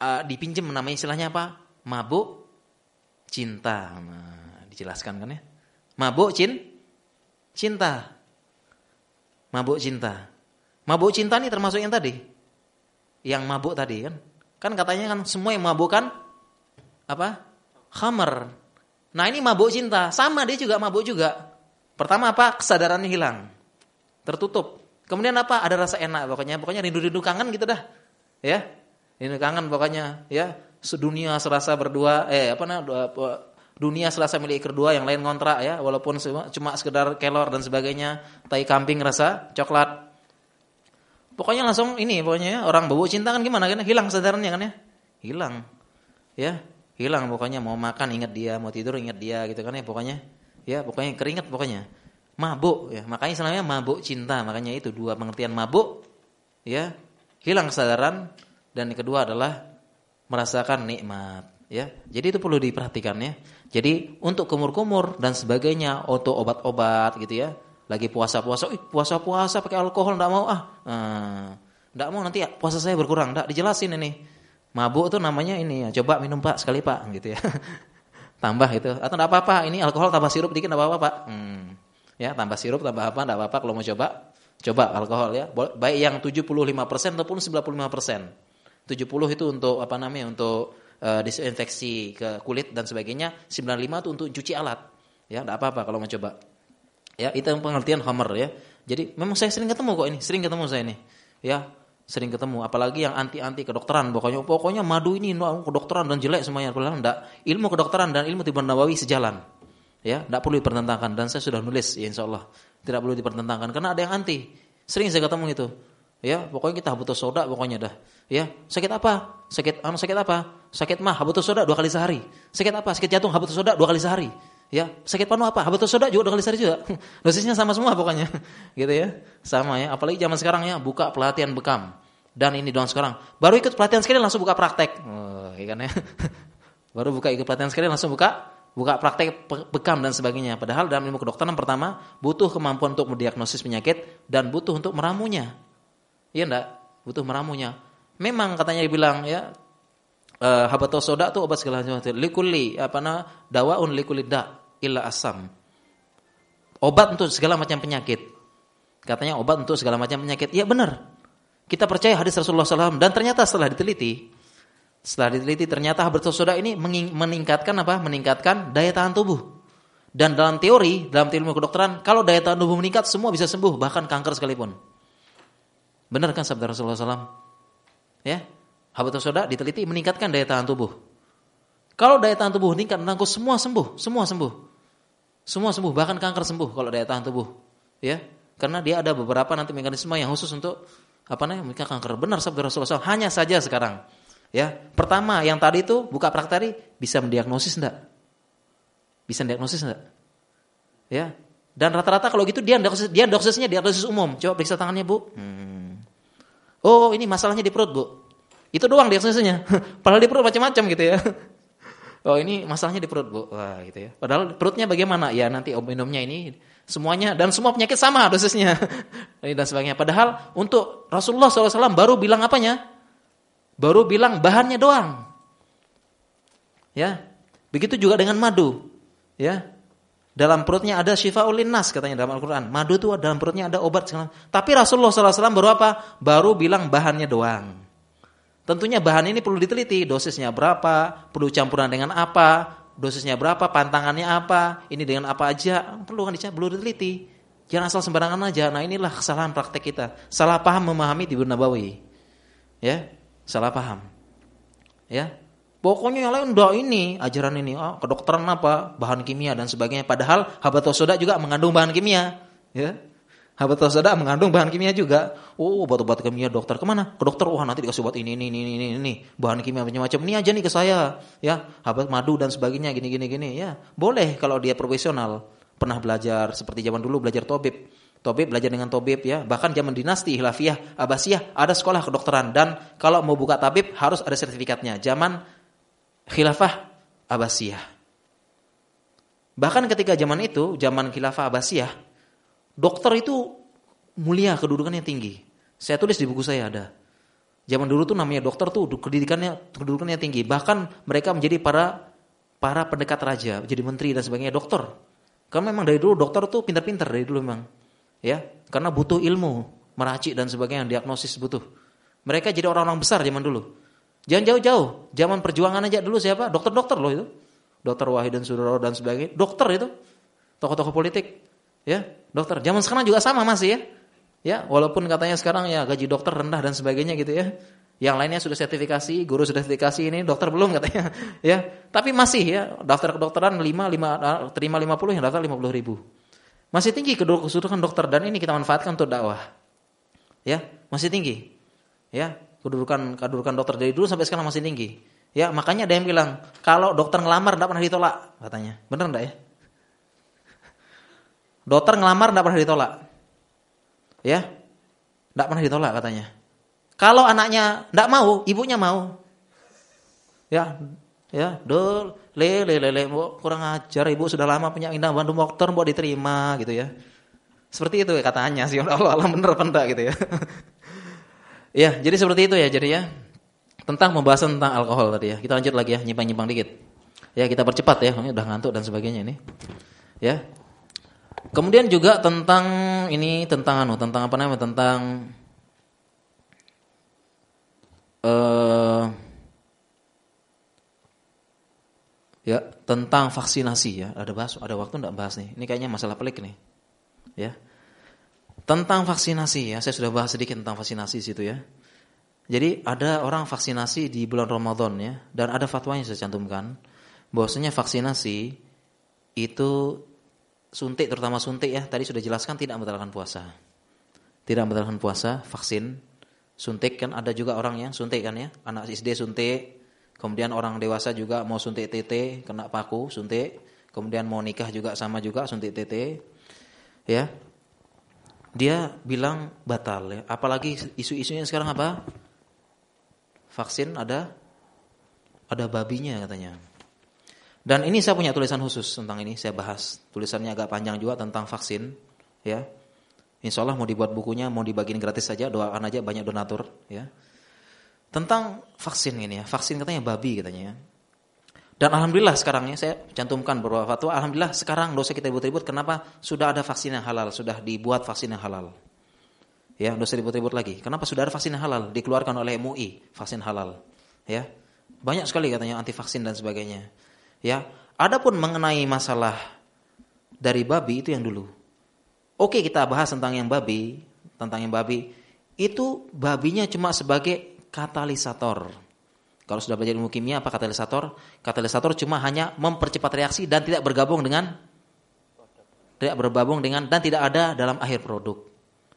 uh, dipinjam namanya istilahnya apa? Mabuk cinta. Nah, dijelaskan kan ya? Mabuk cin cinta. Mabuk cinta. Mabuk cinta ini termasuk yang tadi. Yang mabuk tadi kan. Kan katanya kan semua yang mabuk kan apa? khamar. Nah ini mabuk cinta, sama dia juga mabuk juga. Pertama apa? Kesadarannya hilang. Tertutup. Kemudian apa? Ada rasa enak pokoknya. Pokoknya rindu-rindu kangen gitu dah. Ya. Rindu kangen pokoknya, ya. Sedunia serasa berdua eh apa namanya? Dunia serasa milik kedua, yang lain ngontrak ya, walaupun cuma sekedar kelor dan sebagainya, tai kambing rasa coklat. Pokoknya langsung ini pokoknya ya, orang bawa cinta kan gimana kan? Hilang kesadarannya kan ya? Hilang. Ya, hilang pokoknya mau makan ingat dia, mau tidur ingat dia gitu kan ya pokoknya. Ya, pokoknya keringat pokoknya. Mabuk ya, makanya sebenarnya mabuk cinta, makanya itu dua pengertian mabuk ya, hilang kesadaran dan yang kedua adalah merasakan nikmat ya. Jadi itu perlu diperhatikan ya. Jadi untuk kumur-kumur dan sebagainya, auto obat-obat gitu ya. Lagi puasa-puasa, ih puasa-puasa pakai alkohol enggak mau ah. Enggak mau nanti ya puasa saya berkurang, enggak dijelasin ini Mabuk tuh namanya ini ya, coba minum Pak sekali Pak gitu ya. tambah itu atau enggak apa-apa, ini alkohol tambah sirup dikit enggak apa-apa Pak. Hmm. Ya, tambah sirup tambah apa enggak apa-apa kalau mau coba. Coba alkohol ya. Baik yang 75% ataupun 95%. 70 itu untuk apa namanya? Untuk uh, disinfeksi ke kulit dan sebagainya. 95 itu untuk cuci alat. Ya, enggak apa-apa kalau mau coba. Ya, itu yang pengertian hammer ya. Jadi memang saya sering ketemu kok ini, sering ketemu saya ini. Ya, sering ketemu. Apalagi yang anti-anti kedokteran pokoknya. Pokoknya madu ini kedokteran dan jelek semuanya. Padahal enggak ilmu kedokteran dan ilmu tiba nawawi sejalan. Ya enggak perlu dipertentangkan. Dan saya sudah nulis ya insyaallah. Tidak perlu dipertentangkan. Karena ada yang anti. Sering saya ketemu itu. Ya pokoknya kita habutus soda pokoknya dah. Ya sakit apa? Sakit anu sakit apa? Sakit mah habutus soda dua kali sehari. Sakit apa? Sakit jantung habutus soda dua kali sehari Ya, sakit panu apa? Habatus soda juga kali sehari juga. Dosisnya sama semua pokoknya. Gitu ya. Sama ya. Apalagi zaman sekarang ya buka pelatihan bekam. Dan ini doang sekarang. Baru ikut pelatihan sekali langsung buka praktek. Oh, iya kan ya. Baru buka ikut pelatihan sekali langsung buka buka praktek bekam dan sebagainya. Padahal dalam ilmu kedokteran pertama butuh kemampuan untuk mendiagnosis penyakit dan butuh untuk meramunya. Iya enggak? Butuh meramunya. Memang katanya dibilang ya uh, habatus soda itu obat segala macam. Likuli apa nama dawaun likuli da illa asam. Obat untuk segala macam penyakit. Katanya obat untuk segala macam penyakit. Iya benar. Kita percaya hadis Rasulullah SAW dan ternyata setelah diteliti, setelah diteliti ternyata habatus soda ini meningkatkan apa? Meningkatkan daya tahan tubuh. Dan dalam teori, dalam ilmu kedokteran, kalau daya tahan tubuh meningkat, semua bisa sembuh, bahkan kanker sekalipun. Benar kan sabda Rasulullah SAW? Ya, habatus diteliti meningkatkan daya tahan tubuh. Kalau daya tahan tubuh meningkat, menangkut semua sembuh, semua sembuh. Semua sembuh, bahkan kanker sembuh kalau daya tahan tubuh. Ya. Karena dia ada beberapa nanti mekanisme yang khusus untuk apa namanya? Kanker. Benar sabda Rasulullah SAW. Hanya saja sekarang. Ya, pertama yang tadi itu buka prakteri bisa mendiagnosis enggak? Bisa mendiagnosis enggak? Ya. Dan rata-rata kalau gitu dia diagnosis, dia diagnosisnya diagnosis umum. Coba periksa tangannya, Bu. Hmm. Oh, ini masalahnya di perut, Bu. Itu doang diagnosisnya. Padahal di perut macam-macam gitu ya. Oh, ini masalahnya di perut, Bu. Wah, gitu ya. Padahal perutnya bagaimana? Ya, nanti minumnya ini Semuanya dan semua penyakit sama dosisnya. dan sebagainya. Padahal untuk Rasulullah SAW baru bilang apanya? Baru bilang bahannya doang. Ya. Begitu juga dengan madu. Ya. Dalam perutnya ada syifaul linnas katanya dalam Al-Qur'an. Madu itu dalam perutnya ada obat segala. Tapi Rasulullah SAW baru apa? Baru bilang bahannya doang. Tentunya bahan ini perlu diteliti, dosisnya berapa, perlu campuran dengan apa, dosisnya berapa, pantangannya apa, ini dengan apa aja, perlu kan dicari, perlu diteliti. Jangan asal sembarangan aja. Nah, inilah kesalahan praktek kita. Salah paham memahami di Nabawi. Ya, salah paham. Ya. Pokoknya yang lain udah ini, ajaran ini, oh, kedokteran apa, bahan kimia dan sebagainya. Padahal habatus soda juga mengandung bahan kimia, ya. Habatus soda mengandung bahan kimia juga. Oh, obat-obat kimia dokter ke mana? Ke dokter. Wah, nanti dikasih obat ini, ini, ini, ini, ini. Bahan kimia macam-macam. Ini aja nih ke saya. Ya, habat madu dan sebagainya. Gini, gini, gini. Ya, boleh kalau dia profesional. Pernah belajar seperti zaman dulu belajar tobib. Tobib belajar dengan tobib ya. Bahkan zaman dinasti Hilafiyah, Abbasiyah ada sekolah kedokteran dan kalau mau buka tabib harus ada sertifikatnya. Zaman Khilafah Abbasiyah. Bahkan ketika zaman itu, zaman Khilafah Abbasiyah, Dokter itu mulia, kedudukannya tinggi. Saya tulis di buku saya ada. Zaman dulu tuh namanya dokter tuh kedudukannya kedudukannya tinggi. Bahkan mereka menjadi para para pendekat raja, jadi menteri dan sebagainya, dokter. Karena memang dari dulu dokter tuh pintar-pintar dari dulu memang. Ya, karena butuh ilmu, meracik dan sebagainya, diagnosis butuh. Mereka jadi orang-orang besar zaman dulu. Jangan jauh-jauh, zaman perjuangan aja dulu siapa? Dokter-dokter loh itu. Dokter Wahid dan Sudoro dan sebagainya. Dokter itu. Tokoh-tokoh politik. Ya, dokter. Zaman sekarang juga sama masih ya. Ya, walaupun katanya sekarang ya gaji dokter rendah dan sebagainya gitu ya. Yang lainnya sudah sertifikasi, guru sudah sertifikasi ini, dokter belum katanya. ya, tapi masih ya, daftar kedokteran 5 5 terima 50 yang daftar 50 ribu. Masih tinggi kedudukan dokter dan ini kita manfaatkan untuk dakwah. Ya, masih tinggi. Ya, kedudukan kedudukan dokter dari dulu sampai sekarang masih tinggi. Ya, makanya ada yang bilang, kalau dokter ngelamar tidak pernah ditolak katanya. Benar enggak ya? Dokter ngelamar tidak pernah ditolak. Ya. Tidak pernah ditolak katanya. Kalau anaknya tidak mau, ibunya mau. Ya, ya, dol, le, le, le, le, kurang ajar, ibu sudah lama punya indah bantu dokter, buat diterima gitu ya. Seperti itu ya katanya sih, Allah Allah bener apa gitu ya. ya, jadi seperti itu ya, jadi ya. Tentang pembahasan tentang alkohol tadi ya. Kita lanjut lagi ya, nyimpang-nyimpang dikit. Ya, kita percepat ya, udah ngantuk dan sebagainya ini. Ya, Kemudian juga tentang ini tentang anu tentang apa namanya tentang uh, ya tentang vaksinasi ya. Ada bahas ada waktu enggak bahas nih? Ini kayaknya masalah pelik nih ya. Tentang vaksinasi ya saya sudah bahas sedikit tentang vaksinasi situ ya. Jadi ada orang vaksinasi di bulan Ramadan ya dan ada fatwa yang saya cantumkan. Bahwasanya vaksinasi itu suntik terutama suntik ya tadi sudah jelaskan tidak membatalkan puasa. Tidak membatalkan puasa, vaksin, suntik kan ada juga orang yang suntik kan ya, anak SD suntik, kemudian orang dewasa juga mau suntik TT kena paku suntik, kemudian mau nikah juga sama juga suntik TT. Ya. Dia bilang batal ya. Apalagi isu-isunya sekarang apa? Vaksin ada ada babinya katanya. Dan ini saya punya tulisan khusus tentang ini, saya bahas. Tulisannya agak panjang juga tentang vaksin, ya. Insya Allah mau dibuat bukunya, mau dibagiin gratis saja, doakan aja banyak donatur, ya. Tentang vaksin ini ya, vaksin katanya babi katanya ya. Dan alhamdulillah sekarang ya saya cantumkan beberapa fatwa. Alhamdulillah sekarang dosa kita ribut-ribut kenapa sudah ada vaksin yang halal, sudah dibuat vaksin yang halal. Ya, dosa ribut-ribut lagi. Kenapa sudah ada vaksin yang halal dikeluarkan oleh MUI, vaksin halal. Ya. Banyak sekali katanya anti vaksin dan sebagainya. Ya, adapun mengenai masalah dari babi itu yang dulu. Oke, kita bahas tentang yang babi, tentang yang babi. Itu babinya cuma sebagai katalisator. Kalau sudah belajar ilmu kimia apa katalisator? Katalisator cuma hanya mempercepat reaksi dan tidak bergabung dengan tidak bergabung dengan dan tidak ada dalam akhir produk.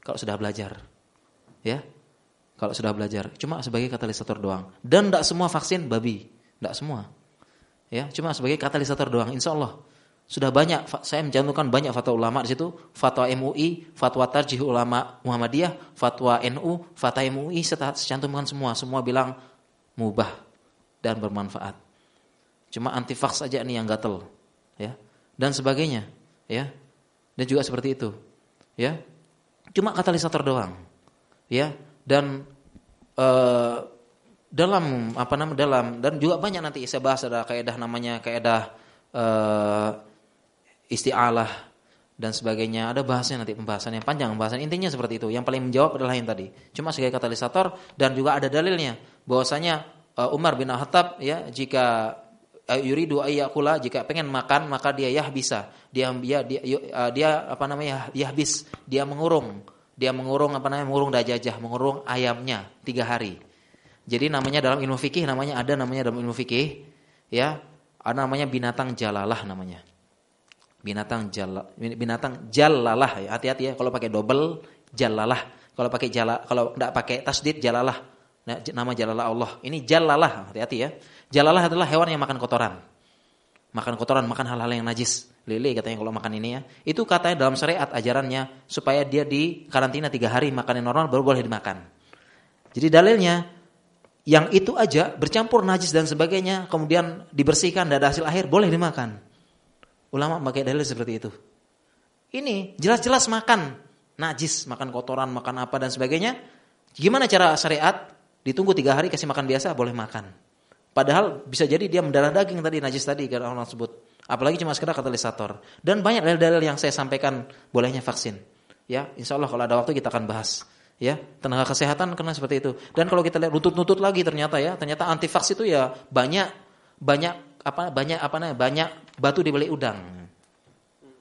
Kalau sudah belajar. Ya. Kalau sudah belajar, cuma sebagai katalisator doang. Dan tidak semua vaksin babi, tidak semua. Ya, cuma sebagai katalisator doang, insya Allah. Sudah banyak, saya mencantumkan banyak fatwa ulama di situ, fatwa MUI, fatwa tarjih ulama Muhammadiyah, fatwa NU, fatwa MUI, saya cantumkan semua, semua bilang mubah dan bermanfaat. Cuma anti vaks aja nih yang gatel, ya, dan sebagainya, ya, dan juga seperti itu, ya, cuma katalisator doang, ya, dan uh, dalam apa namanya dalam dan juga banyak nanti saya bahas ada kaidah namanya kaidah uh, isti'alah dan sebagainya. Ada bahasnya nanti pembahasan yang panjang pembahasan. Intinya seperti itu. Yang paling menjawab adalah yang tadi. Cuma sebagai katalisator dan juga ada dalilnya bahwasanya uh, Umar bin Khattab ya jika uh, yuridu ayyakula jika pengen makan maka dia yah bisa. Dia dia dia, dia apa namanya yahbis, dia mengurung. Dia mengurung apa namanya mengurung dajajah, mengurung ayamnya tiga hari. Jadi namanya dalam ilmu fikih namanya ada namanya dalam ilmu fikih ya ada namanya binatang jalalah namanya binatang jala, binatang jalalah ya. Hati-hati ya kalau pakai double jalalah. Kalau pakai jala kalau enggak pakai tasdid jalalah. Nah, nama jalalah Allah. Ini jalalah, hati-hati ya. Jalalah adalah hewan yang makan kotoran. Makan kotoran, makan hal-hal yang najis. Lele katanya kalau makan ini ya. Itu katanya dalam syariat ajarannya supaya dia di karantina tiga hari makan yang normal baru boleh dimakan. Jadi dalilnya yang itu aja bercampur najis dan sebagainya kemudian dibersihkan dan ada hasil akhir boleh dimakan. Ulama pakai dalil seperti itu. Ini jelas-jelas makan najis, makan kotoran, makan apa dan sebagainya. Gimana cara syariat? Ditunggu tiga hari kasih makan biasa boleh makan. Padahal bisa jadi dia mendarah daging tadi najis tadi karena orang sebut. Apalagi cuma sekedar katalisator. Dan banyak dalil-dalil yang saya sampaikan bolehnya vaksin. Ya, insya Allah kalau ada waktu kita akan bahas. Ya, tenaga kesehatan kena seperti itu. Dan kalau kita lihat nutut-nutut lagi ternyata ya, ternyata anti itu ya banyak banyak apa banyak apa namanya banyak batu di balik udang.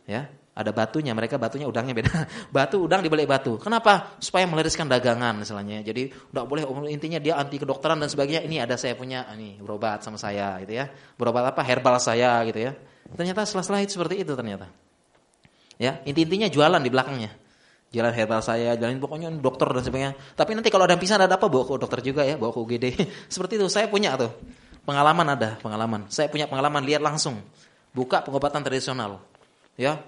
Ya, ada batunya, mereka batunya udangnya beda. batu udang di balik batu. Kenapa? Supaya melariskan dagangan misalnya. Jadi udah boleh intinya dia anti kedokteran dan sebagainya. Ini ada saya punya ini berobat sama saya gitu ya. Berobat apa? Herbal saya gitu ya. Ternyata setelah itu seperti itu ternyata. Ya, inti-intinya jualan di belakangnya. Jalan herbal saya, jalan pokoknya dokter dan sebagainya. Tapi nanti kalau ada pisah ada apa bawa ke dokter juga ya, bawa ke UGD. seperti itu saya punya tuh. Pengalaman ada, pengalaman. Saya punya pengalaman lihat langsung. Buka pengobatan tradisional. Ya.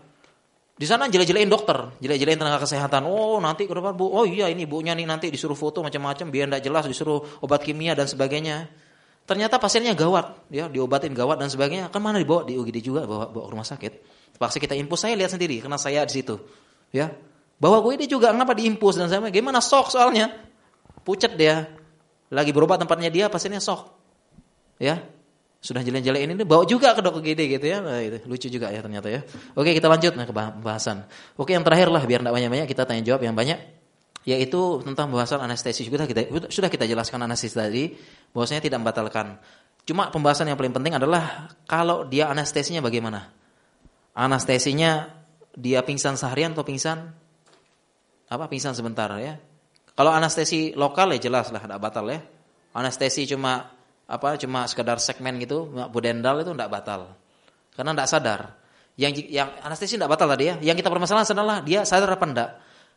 Di sana jelek-jelekin dokter, jelek-jelekin tenaga kesehatan. Oh, nanti ke depan Bu. Oh iya ini bunya nih nanti disuruh foto macam-macam biar tidak jelas, disuruh obat kimia dan sebagainya. Ternyata pasiennya gawat, ya, diobatin gawat dan sebagainya. Kan mana dibawa di UGD juga, bawa, bawa ke rumah sakit. Paksa kita impus, saya lihat sendiri karena saya di situ. Ya. Bawa gue ini juga kenapa diimpus dan saya gimana sok soalnya. Pucat dia. Lagi berobat tempatnya dia, pasiennya sok ya? Sudah jelek-jelek ini bawa juga ke dokter GD gitu ya. Nah, lucu juga ya ternyata ya. Oke kita lanjut nah ke pembahasan. Oke yang terakhir lah biar tidak banyak-banyak kita tanya jawab yang banyak. Yaitu tentang pembahasan anestesi. Juga kita sudah kita jelaskan anestesi tadi bahwasanya tidak membatalkan. Cuma pembahasan yang paling penting adalah kalau dia anestesinya bagaimana? Anestesinya dia pingsan seharian atau pingsan apa pingsan sebentar ya. Kalau anestesi lokal ya jelas lah tidak batal ya. Anestesi cuma apa cuma sekedar segmen gitu budendal itu tidak batal. Karena tidak sadar. Yang yang anestesi tidak batal tadi ya. Yang kita permasalahan adalah dia sadar apa enggak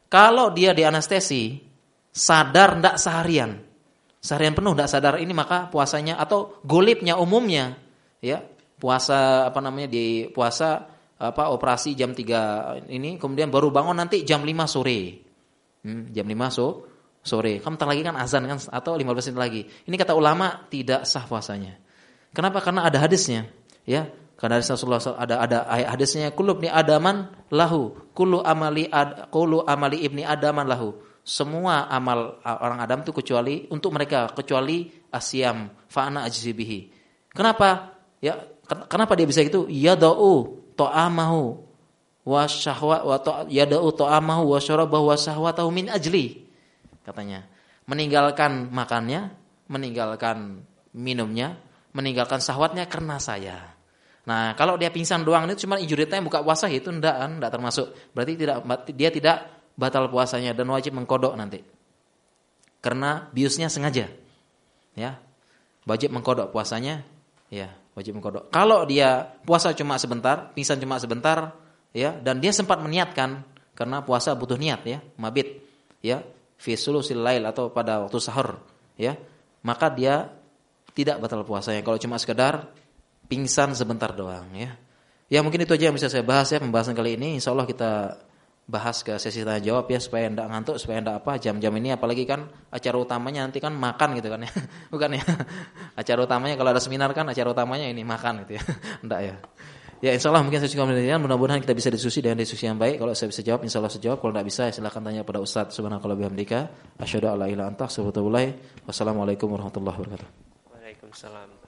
kalau dia di anestesi sadar tidak seharian. Seharian penuh tidak sadar ini maka puasanya atau golipnya umumnya ya puasa apa namanya di puasa apa operasi jam 3 ini kemudian baru bangun nanti jam 5 sore hmm, jam 5 so, sore. Kamu lagi kan azan kan atau 15 menit lagi. Ini kata ulama tidak sah puasanya. Kenapa? Karena ada hadisnya, ya. Karena hadis Rasulullah ada ada hadisnya kulub ni adaman lahu, kullu amali ad, kullu amali ibni adaman lahu. Semua amal orang Adam itu kecuali untuk mereka kecuali asyam fa'ana ajzibihi. Kenapa? Ya, kenapa dia bisa gitu? Yadau ta'amahu wa syahwa wa yadau ta'amahu wa syarabahu wa syahwatahu min ajli katanya. Meninggalkan makannya, meninggalkan minumnya, meninggalkan sahwatnya karena saya. Nah, kalau dia pingsan doang itu cuma injuritnya buka puasa itu enggak kan, enggak termasuk. Berarti tidak dia tidak batal puasanya dan wajib mengkodok nanti. Karena biusnya sengaja. Ya. Wajib mengkodok puasanya, ya, wajib mengkodok. Kalau dia puasa cuma sebentar, pingsan cuma sebentar, ya dan dia sempat meniatkan karena puasa butuh niat ya, mabit ya, fi sulusil lail atau pada waktu sahur ya, maka dia tidak batal puasanya. Kalau cuma sekedar pingsan sebentar doang ya. Ya mungkin itu aja yang bisa saya bahas ya pembahasan kali ini. Insya Allah kita bahas ke sesi tanya jawab ya supaya tidak ngantuk supaya tidak apa jam-jam ini apalagi kan acara utamanya nanti kan makan gitu kan ya bukan ya acara utamanya kalau ada seminar kan acara utamanya ini makan gitu ya tidak ya ya insya Allah mungkin saya cukup mudah-mudahan kita bisa diskusi dengan diskusi yang baik. Kalau saya bisa jawab insya Allah saya jawab. Kalau tidak bisa ya silahkan tanya pada Ustadz. Subhanahu bihamdika. Anta astaghfiruka wassalamualaikum warahmatullahi wabarakatuh. Waalaikumsalam